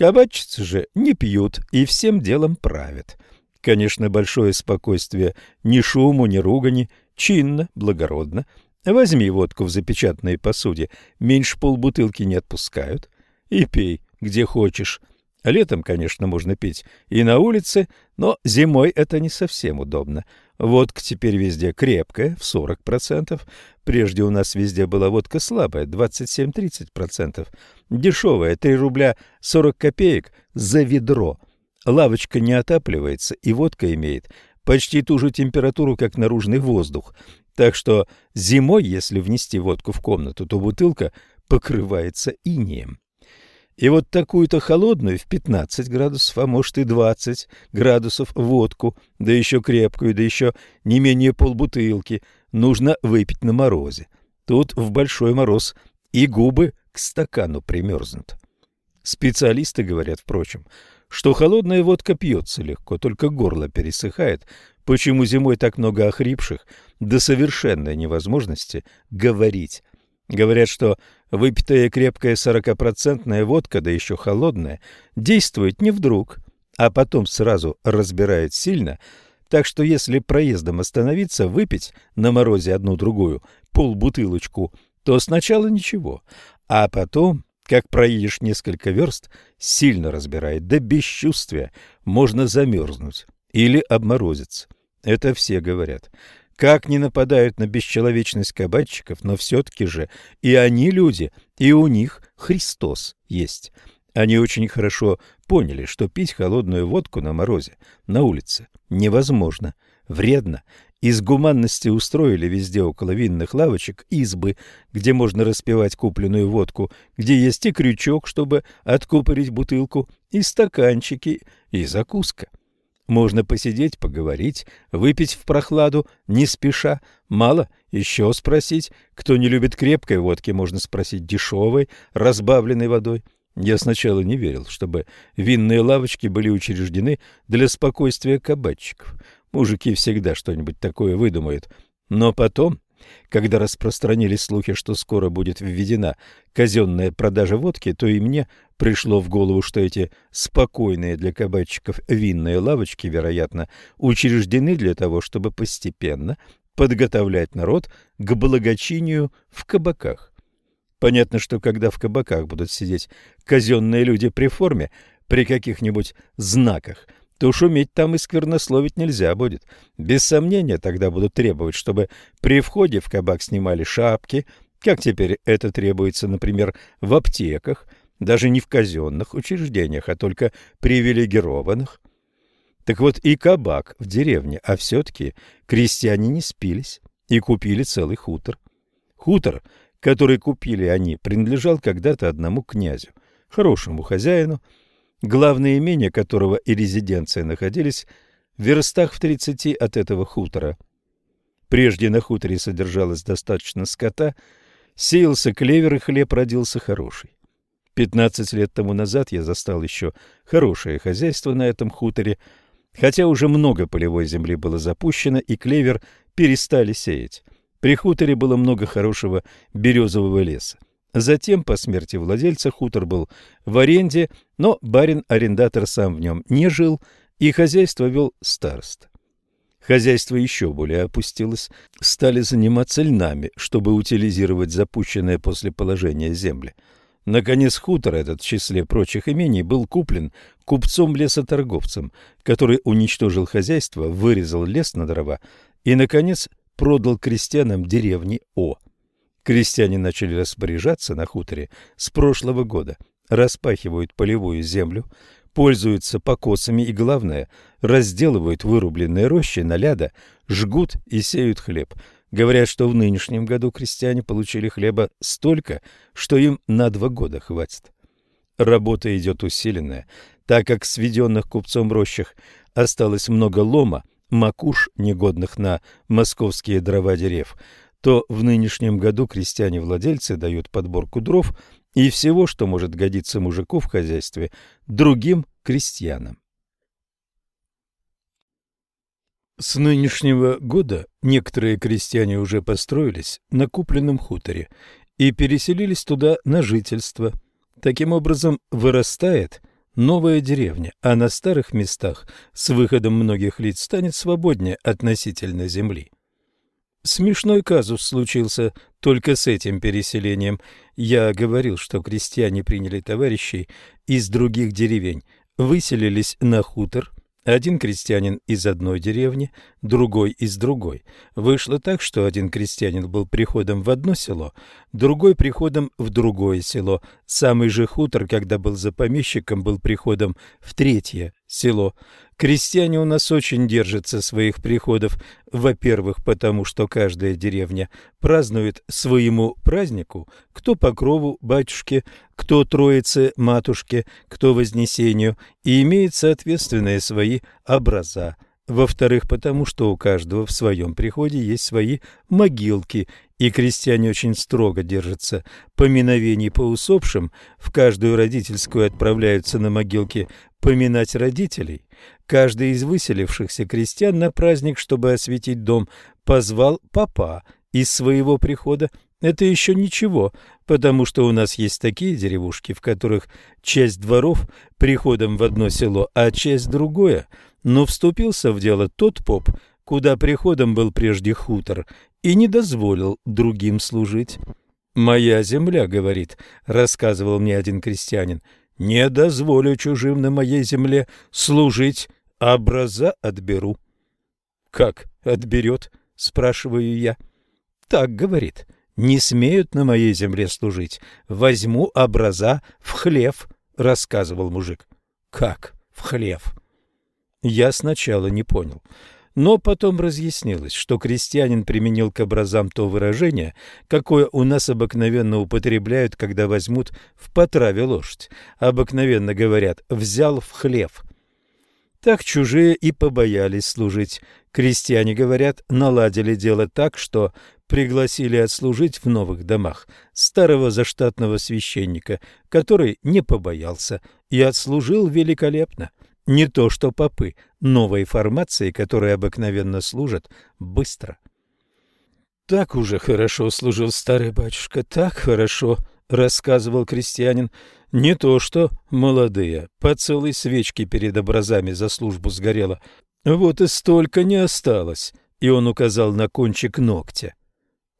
Кабачицы же не пьют и всем делом правят. Конечно, большое спокойствие, ни шуму, ни ругани, чинно, благородно. Возьми водку в запечатанной посуде, меньше полбутылки не отпускают. И пей, где хочешь. Летом, конечно, можно пить и на улице, но зимой это не совсем удобно. Водка теперь везде крепкая, в 40%. Прежде у нас везде была водка слабая, 27-30%. Дешевая, 3 рубля 40 копеек за ведро. Лавочка не отапливается, и водка имеет почти ту же температуру, как наружный воздух. Так что зимой, если внести водку в комнату, то бутылка покрывается инеем. И вот такую-то холодную в 15 градусов, а может и 20 градусов водку, да еще крепкую, да еще не менее полбутылки, нужно выпить на морозе. Тут в большой мороз и губы к стакану примерзнут. Специалисты говорят, впрочем, что холодная водка пьется легко, только горло пересыхает. Почему зимой так много охрипших до совершенной невозможности говорить? Говорят, что выпитая крепкая сорокопроцентная водка, да еще холодная, действует не вдруг, а потом сразу разбирает сильно, так что если проездом остановиться, выпить на морозе одну-другую полбутылочку, то сначала ничего, а потом, как проедешь несколько верст, сильно разбирает, до бесчувствия, можно замерзнуть или обморозиться. Это все говорят. Как не нападают на бесчеловечность кабачиков, но все-таки же и они люди, и у них Христос есть. Они очень хорошо поняли, что пить холодную водку на морозе, на улице, невозможно, вредно. Из гуманности устроили везде около винных лавочек избы, где можно распивать купленную водку, где есть и крючок, чтобы откупорить бутылку, и стаканчики, и закуска. Можно посидеть, поговорить, выпить в прохладу, не спеша. Мало, еще спросить. Кто не любит крепкой водки, можно спросить дешевой, разбавленной водой. Я сначала не верил, чтобы винные лавочки были учреждены для спокойствия кабачиков. Мужики всегда что-нибудь такое выдумают. Но потом когда распространились слухи, что скоро будет введена казенная продажа водки, то и мне пришло в голову, что эти спокойные для кабачиков винные лавочки, вероятно, учреждены для того, чтобы постепенно подготовлять народ к благочинию в кабаках. Понятно, что когда в кабаках будут сидеть казенные люди при форме, при каких-нибудь знаках – то шуметь там и сквернословить нельзя будет. Без сомнения тогда будут требовать, чтобы при входе в кабак снимали шапки, как теперь это требуется, например, в аптеках, даже не в казенных учреждениях, а только привилегированных. Так вот и кабак в деревне, а все-таки крестьяне не спились и купили целый хутор. Хутор, который купили они, принадлежал когда-то одному князю, хорошему хозяину, главное имение которого и резиденция находились в верстах в тридцати от этого хутора. Прежде на хуторе содержалось достаточно скота, сеялся клевер и хлеб родился хороший. Пятнадцать лет тому назад я застал еще хорошее хозяйство на этом хуторе, хотя уже много полевой земли было запущено и клевер перестали сеять. При хуторе было много хорошего березового леса. Затем, по смерти владельца, хутор был в аренде, но барин-арендатор сам в нем не жил, и хозяйство вел староста. Хозяйство еще более опустилось, стали заниматься льнами, чтобы утилизировать запущенные после положения земли. Наконец хутор этот в числе прочих имений был куплен купцом-лесоторговцем, который уничтожил хозяйство, вырезал лес на дрова и, наконец, продал крестьянам деревни О. Крестьяне начали распоряжаться на хуторе с прошлого года, распахивают полевую землю, пользуются покосами и, главное, разделывают вырубленные рощи на ляда, жгут и сеют хлеб. Говорят, что в нынешнем году крестьяне получили хлеба столько, что им на два года хватит. Работа идет усиленная, так как в сведенных купцом рощах осталось много лома, макуш, негодных на московские дрова дерев, то в нынешнем году крестьяне-владельцы дают подборку дров и всего, что может годиться мужику в хозяйстве, другим крестьянам. С нынешнего года некоторые крестьяне уже построились на купленном хуторе и переселились туда на жительство. Таким образом, вырастает новая деревня, а на старых местах с выходом многих лиц станет свободнее относительно земли. Смешной казус случился только с этим переселением. Я говорил, что крестьяне приняли товарищей из других деревень, выселились на хутор. Один крестьянин из одной деревни, другой из другой. Вышло так, что один крестьянин был приходом в одно село, другой приходом в другое село. Самый же хутор, когда был за помещиком, был приходом в третье село. Крестьяне у нас очень держатся своих приходов, во-первых, потому что каждая деревня празднует своему празднику, кто покрову батюшке, кто троице матушке, кто вознесению, и имеет соответственные свои образа. Во-вторых, потому что у каждого в своем приходе есть свои могилки, и крестьяне очень строго держатся поминовений по усопшим, в каждую родительскую отправляются на могилки поминать родителей. Каждый из выселившихся крестьян на праздник, чтобы осветить дом, позвал папа из своего прихода. Это еще ничего, потому что у нас есть такие деревушки, в которых часть дворов приходом в одно село, а часть другое. Но вступился в дело тот поп, куда приходом был прежде хутор, и не дозволил другим служить. «Моя земля, — говорит, — рассказывал мне один крестьянин, — не дозволю чужим на моей земле служить, образа отберу». «Как отберет?» — спрашиваю я. «Так, — говорит, — не смеют на моей земле служить. Возьму образа в хлев», — рассказывал мужик. «Как в хлев?» Я сначала не понял. Но потом разъяснилось, что крестьянин применил к образам то выражение, какое у нас обыкновенно употребляют, когда возьмут в потраве лошадь. Обыкновенно говорят «взял в хлев». Так чужие и побоялись служить. Крестьяне, говорят, наладили дело так, что пригласили отслужить в новых домах старого заштатного священника, который не побоялся и отслужил великолепно. Не то что попы новой формации, которые обыкновенно служат быстро. Так уже хорошо служил старый батюшка, так хорошо, рассказывал крестьянин. Не то что молодые, по целой свечке перед образами за службу сгорело. Вот и столько не осталось, и он указал на кончик ногтя.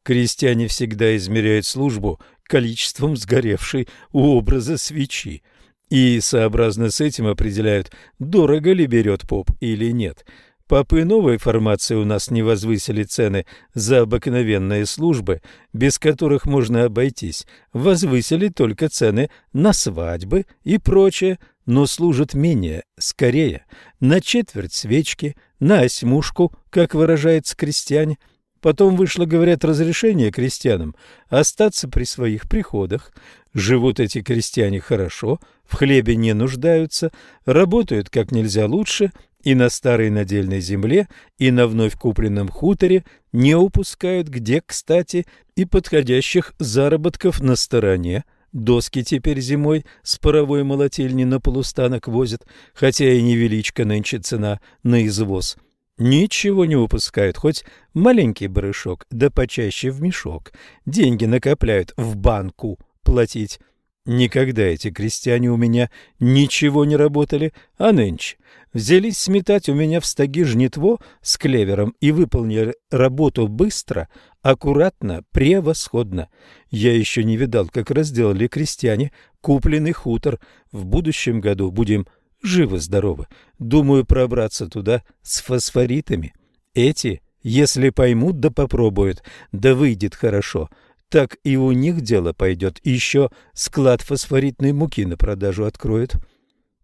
Крестьяне всегда измеряют службу количеством сгоревшей у образа свечи и сообразно с этим определяют, дорого ли берет поп или нет. Попы новой формации у нас не возвысили цены за обыкновенные службы, без которых можно обойтись, возвысили только цены на свадьбы и прочее, но служат менее, скорее, на четверть свечки, на осьмушку, как выражается крестьяне – Потом вышло, говорят, разрешение крестьянам остаться при своих приходах. Живут эти крестьяне хорошо, в хлебе не нуждаются, работают как нельзя лучше и на старой надельной земле, и на вновь купленном хуторе не упускают где, кстати, и подходящих заработков на стороне. Доски теперь зимой с паровой молотильни на полустанок возят, хотя и невеличко нынче цена на извоз. Ничего не упускают, хоть маленький барышок, да почаще в мешок. Деньги накопляют в банку платить. Никогда эти крестьяне у меня ничего не работали, а нынче взялись сметать у меня в стаги жнитво с клевером и выполнили работу быстро, аккуратно, превосходно. Я еще не видал, как разделали крестьяне купленный хутор. В будущем году будем живы-здоровы. Думаю пробраться туда с фосфоритами. Эти, если поймут да попробуют, да выйдет хорошо, так и у них дело пойдет. Еще склад фосфоритной муки на продажу откроют.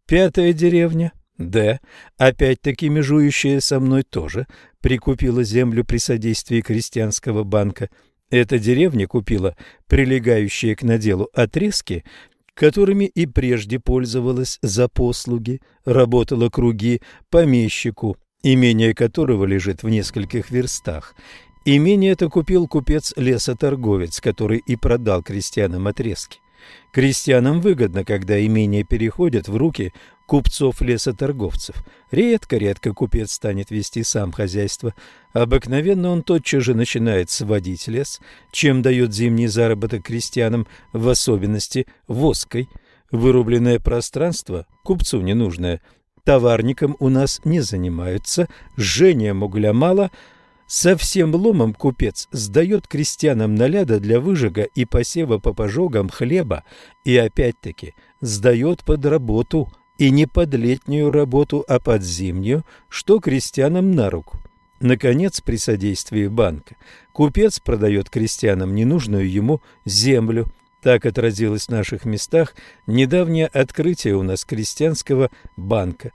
Пятая деревня Д, опять-таки межующая со мной тоже, прикупила землю при содействии крестьянского банка. Эта деревня купила прилегающие к наделу отрезки, которыми и прежде пользовалась за послуги, работала круги помещику, имение которого лежит в нескольких верстах. Имение это купил купец-лесоторговец, который и продал крестьянам отрезки. Крестьянам выгодно, когда имение переходит в руки купцов-лесоторговцев. Редко-редко купец станет вести сам хозяйство. Обыкновенно он тотчас же начинает сводить лес, чем дает зимний заработок крестьянам, в особенности воской. Вырубленное пространство купцу ненужное. Товарником у нас не занимаются, жжением угля мало – со всем ломом купец сдает крестьянам наляда для выжига и посева по пожогам хлеба и опять-таки сдает под работу и не под летнюю работу, а под зимнюю, что крестьянам на руку. Наконец, при содействии банка, купец продает крестьянам ненужную ему землю. Так отразилось в наших местах недавнее открытие у нас крестьянского банка.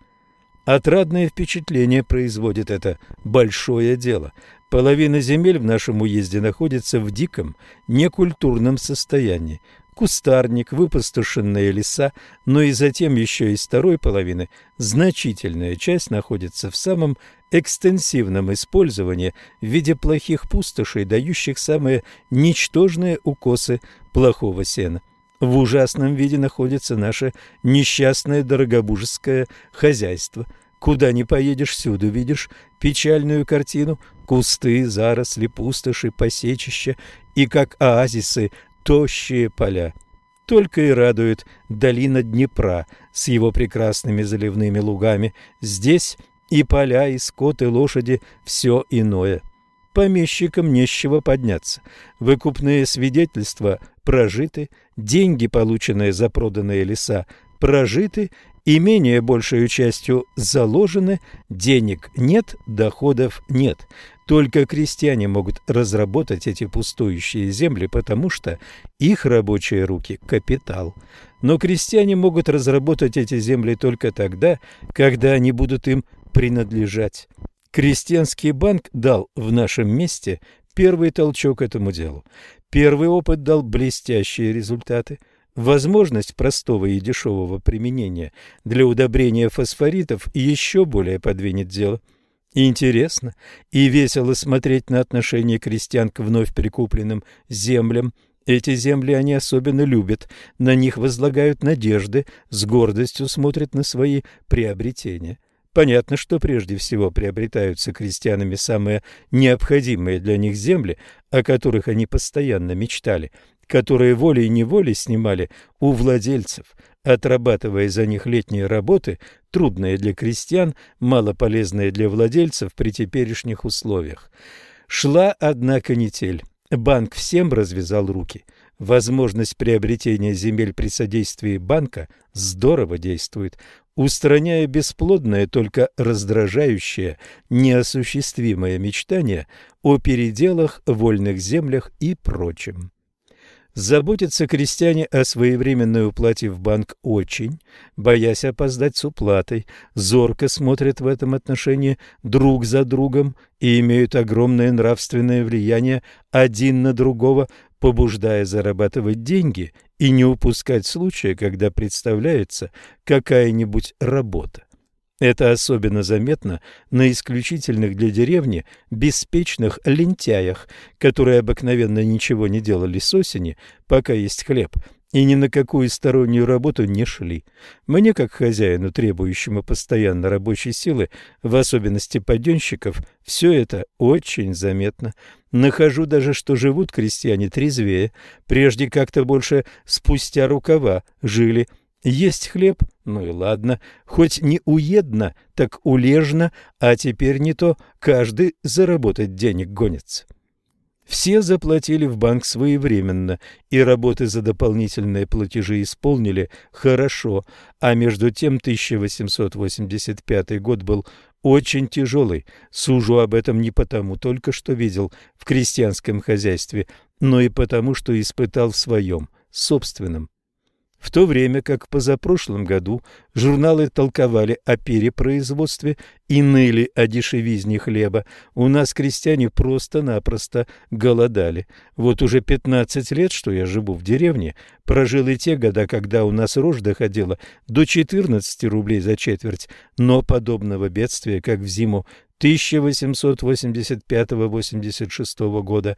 Отрадное впечатление производит это большое дело. Половина земель в нашем уезде находится в диком, некультурном состоянии кустарник, выпустошенные леса, но и затем еще из второй половины значительная часть находится в самом экстенсивном использовании в виде плохих пустошей, дающих самые ничтожные укосы плохого сена. В ужасном виде находится наше несчастное дорогобужеское хозяйство. Куда ни поедешь, всюду видишь печальную картину – кусты, заросли, пустоши, посечища и, как оазисы, тощие поля. Только и радует долина Днепра с его прекрасными заливными лугами. Здесь и поля, и скот, и лошади – все иное. Помещикам нечего подняться. Выкупные свидетельства прожиты, деньги, полученные за проданные леса, прожиты, имения большей частью заложены, денег нет, доходов нет. Только крестьяне могут разработать эти пустующие земли, потому что их рабочие руки – капитал. Но крестьяне могут разработать эти земли только тогда, когда они будут им принадлежать. Крестьянский банк дал в нашем месте первый толчок этому делу. Первый опыт дал блестящие результаты. Возможность простого и дешевого применения для удобрения фосфоритов еще более подвинет дело – Интересно и весело смотреть на отношение крестьян к вновь прикупленным землям. Эти земли они особенно любят, на них возлагают надежды, с гордостью смотрят на свои приобретения. Понятно, что прежде всего приобретаются крестьянами самые необходимые для них земли, о которых они постоянно мечтали, которые волей-неволей снимали у владельцев – отрабатывая за них летние работы, трудные для крестьян, малополезные для владельцев при теперешних условиях. Шла одна канитель. Банк всем развязал руки. Возможность приобретения земель при содействии банка здорово действует, устраняя бесплодное, только раздражающее, неосуществимое мечтание о переделах, вольных землях и прочем. Заботятся крестьяне о своевременной уплате в банк очень, боясь опоздать с уплатой, зорко смотрят в этом отношении друг за другом и имеют огромное нравственное влияние один на другого, побуждая зарабатывать деньги и не упускать случая, когда представляется какая-нибудь работа. Это особенно заметно на исключительных для деревни беспечных лентяях, которые обыкновенно ничего не делали с осени, пока есть хлеб, и ни на какую стороннюю работу не шли. Мне, как хозяину, требующему постоянно рабочей силы, в особенности паденщиков, все это очень заметно. Нахожу даже, что живут крестьяне трезвее, прежде как-то больше спустя рукава жили. Есть хлеб, ну и ладно, хоть не уедно, так улежно, а теперь не то, каждый заработать денег гонится. Все заплатили в банк своевременно, и работы за дополнительные платежи исполнили хорошо, а между тем 1885 год был очень тяжелый. Сужу об этом не потому только, что видел в крестьянском хозяйстве, но и потому, что испытал в своем, собственном. В то время как позапрошлом году журналы толковали о перепроизводстве и ныли о дешевизне хлеба, у нас крестьяне просто-напросто голодали. Вот уже 15 лет, что я живу в деревне, прожил и те года, когда у нас рожь доходила до 14 рублей за четверть, но подобного бедствия, как в зиму 1885-86 года,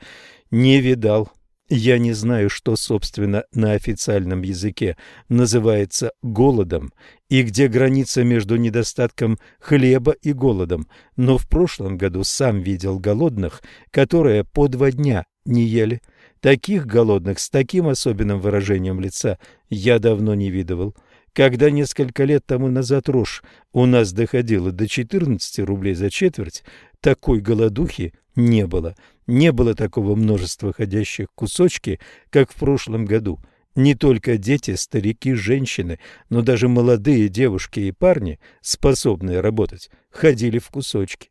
не видал. Я не знаю, что, собственно, на официальном языке называется голодом и где граница между недостатком хлеба и голодом, но в прошлом году сам видел голодных, которые по два дня не ели. Таких голодных с таким особенным выражением лица я давно не видывал. Когда несколько лет тому назад рожь у нас доходила до 14 рублей за четверть, такой голодухи не было. Не было такого множества ходящих кусочки, как в прошлом году. Не только дети, старики, женщины, но даже молодые девушки и парни, способные работать, ходили в кусочки.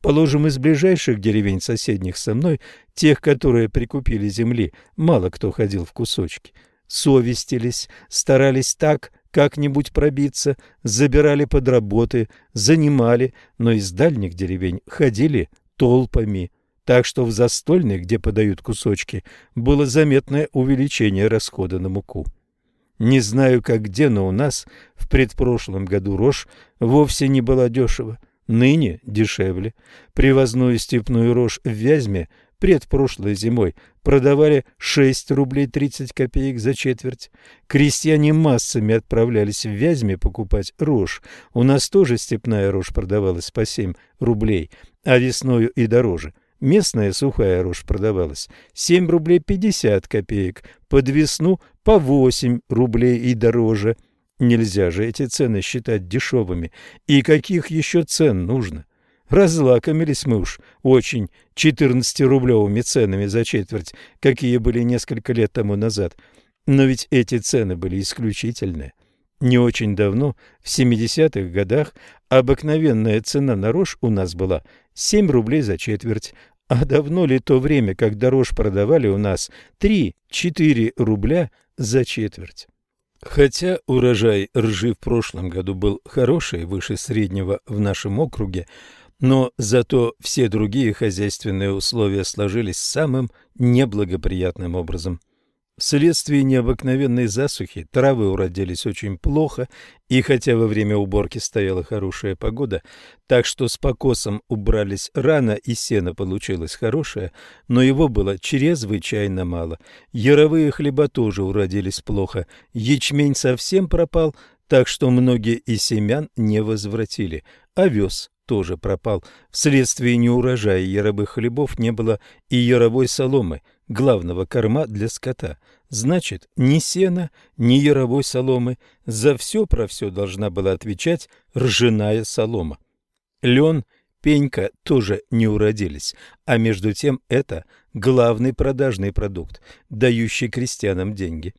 Положим, из ближайших деревень соседних со мной, тех, которые прикупили земли, мало кто ходил в кусочки. Совестились, старались так как-нибудь пробиться, забирали под работы, занимали, но из дальних деревень ходили толпами так что в застольной, где подают кусочки, было заметное увеличение расхода на муку. Не знаю, как где, но у нас в предпрошлом году рожь вовсе не была дешево, ныне дешевле. Привозную степную рожь в Вязьме предпрошлой зимой продавали 6 рублей 30 копеек за четверть. Крестьяне массами отправлялись в Вязьме покупать рожь. У нас тоже степная рожь продавалась по 7 рублей, а весною и дороже – Местная сухая рожь продавалась 7 рублей 50 копеек, под весну по 8 рублей и дороже. Нельзя же эти цены считать дешевыми. И каких еще цен нужно? Разлакомились мы уж очень 14-рублевыми ценами за четверть, какие были несколько лет тому назад. Но ведь эти цены были исключительные. Не очень давно, в 70-х годах, обыкновенная цена на рожь у нас была 7 рублей за четверть. А давно ли то время, когда рожь продавали у нас 3-4 рубля за четверть? Хотя урожай ржи в прошлом году был хороший, выше среднего в нашем округе, но зато все другие хозяйственные условия сложились самым неблагоприятным образом. Вследствие необыкновенной засухи травы уродились очень плохо, и хотя во время уборки стояла хорошая погода, так что с покосом убрались рано и сено получилось хорошее, но его было чрезвычайно мало. Яровые хлеба тоже уродились плохо, ячмень совсем пропал, так что многие и семян не возвратили, овес тоже пропал. Вследствие неурожая яровых хлебов не было и яровой соломы – главного корма для скота. Значит, ни сена, ни яровой соломы, за все про все должна была отвечать ржаная солома. Лен, пенька тоже не уродились, а между тем это главный продажный продукт, дающий крестьянам деньги.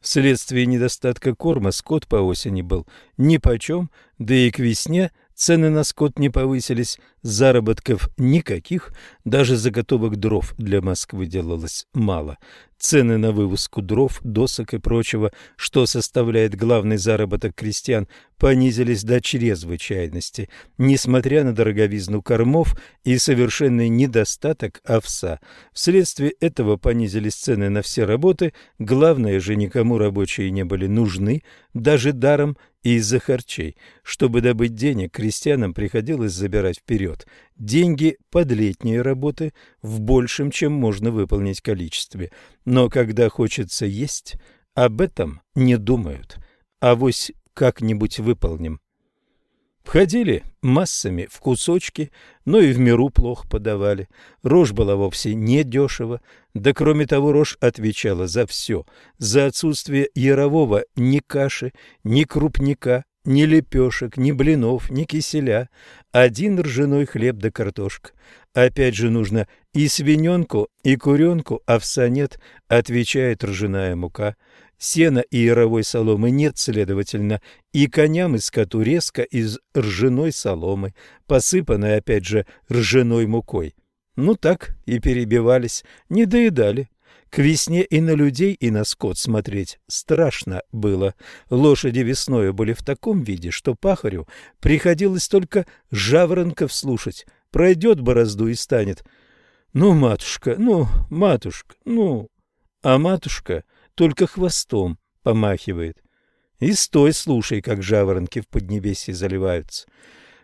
Вследствие недостатка корма скот по осени был нипочем, да и к весне Цены на скот не повысились, заработков никаких, даже заготовок дров для Москвы делалось мало. Цены на вывозку дров, досок и прочего, что составляет главный заработок крестьян, понизились до чрезвычайности, несмотря на дороговизну кормов и совершенный недостаток овса. Вследствие этого понизились цены на все работы, главное же никому рабочие не были нужны, даже даром из-за харчей. Чтобы добыть денег, крестьянам приходилось забирать вперед деньги под летние работы в большем, чем можно выполнить количестве. Но когда хочется есть, об этом не думают. Авось как-нибудь выполним. Входили массами в кусочки, но и в миру плохо подавали. Рожь была вовсе не дешево, да кроме того рожь отвечала за все, за отсутствие ярового ни каши, ни крупника, ни лепешек, ни блинов, ни киселя, один ржаной хлеб да картошка. Опять же нужно и свиненку, и куренку, овса нет, отвечает ржаная мука. Сена и яровой соломы нет, следовательно, и коням и скоту резко из ржаной соломы, посыпанной, опять же, ржаной мукой. Ну так и перебивались, не доедали. К весне и на людей, и на скот смотреть страшно было. Лошади весною были в таком виде, что пахарю приходилось только жаворонков слушать. Пройдет борозду и станет. Ну, матушка, ну, матушка, ну. А матушка только хвостом помахивает. И стой, слушай, как жаворонки в Поднебесье заливаются.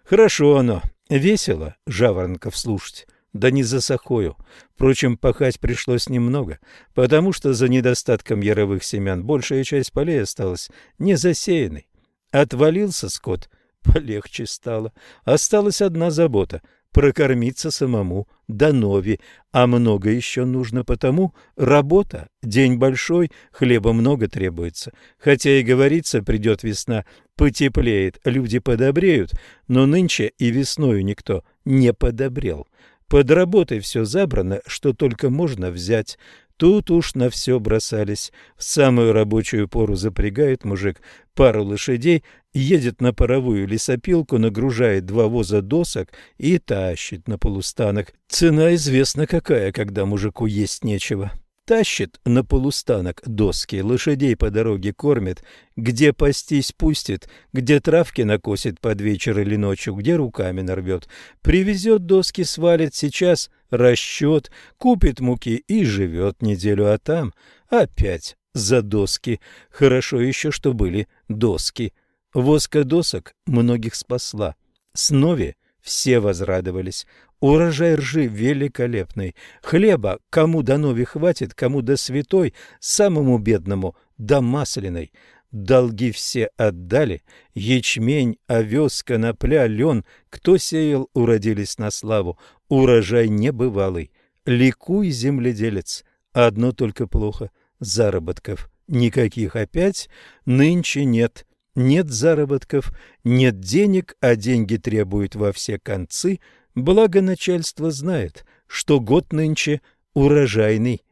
Хорошо оно, весело жаворонков слушать, да не за сахою. Впрочем, пахать пришлось немного, потому что за недостатком яровых семян большая часть полей осталась не засеянной. Отвалился скот, полегче стало. Осталась одна забота прокормиться самому до нови, а много еще нужно потому, работа, день большой, хлеба много требуется. Хотя и говорится, придет весна, потеплеет, люди подобреют, но нынче и весною никто не подобрел. Под работой все забрано, что только можно взять. Тут уж на все бросались. В самую рабочую пору запрягает мужик пару лошадей, едет на паровую лесопилку, нагружает два воза досок и тащит на полустанок. Цена известна какая, когда мужику есть нечего. Тащит на полустанок доски, лошадей по дороге кормит, где пастись пустит, где травки накосит под вечер или ночью, где руками нарвет. Привезет доски, свалит сейчас расчет, купит муки и живет неделю, а там опять за доски. Хорошо еще, что были доски. Воска досок многих спасла. С Нови все возрадовались. Урожай ржи великолепный. Хлеба кому до нови хватит, кому до святой, самому бедному до масляной. Долги все отдали, ячмень, овес, конопля, лен, кто сеял, уродились на славу. Урожай небывалый. Ликуй, земледелец, одно только плохо — заработков. Никаких опять нынче нет. Нет заработков, нет денег, а деньги требуют во все концы — Благо начальство знает, что год нынче урожайный,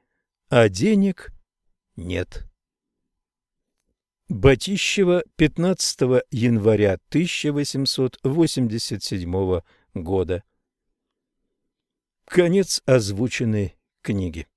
а денег нет. Батищева 15 января 1887 года. Конец озвученной книги.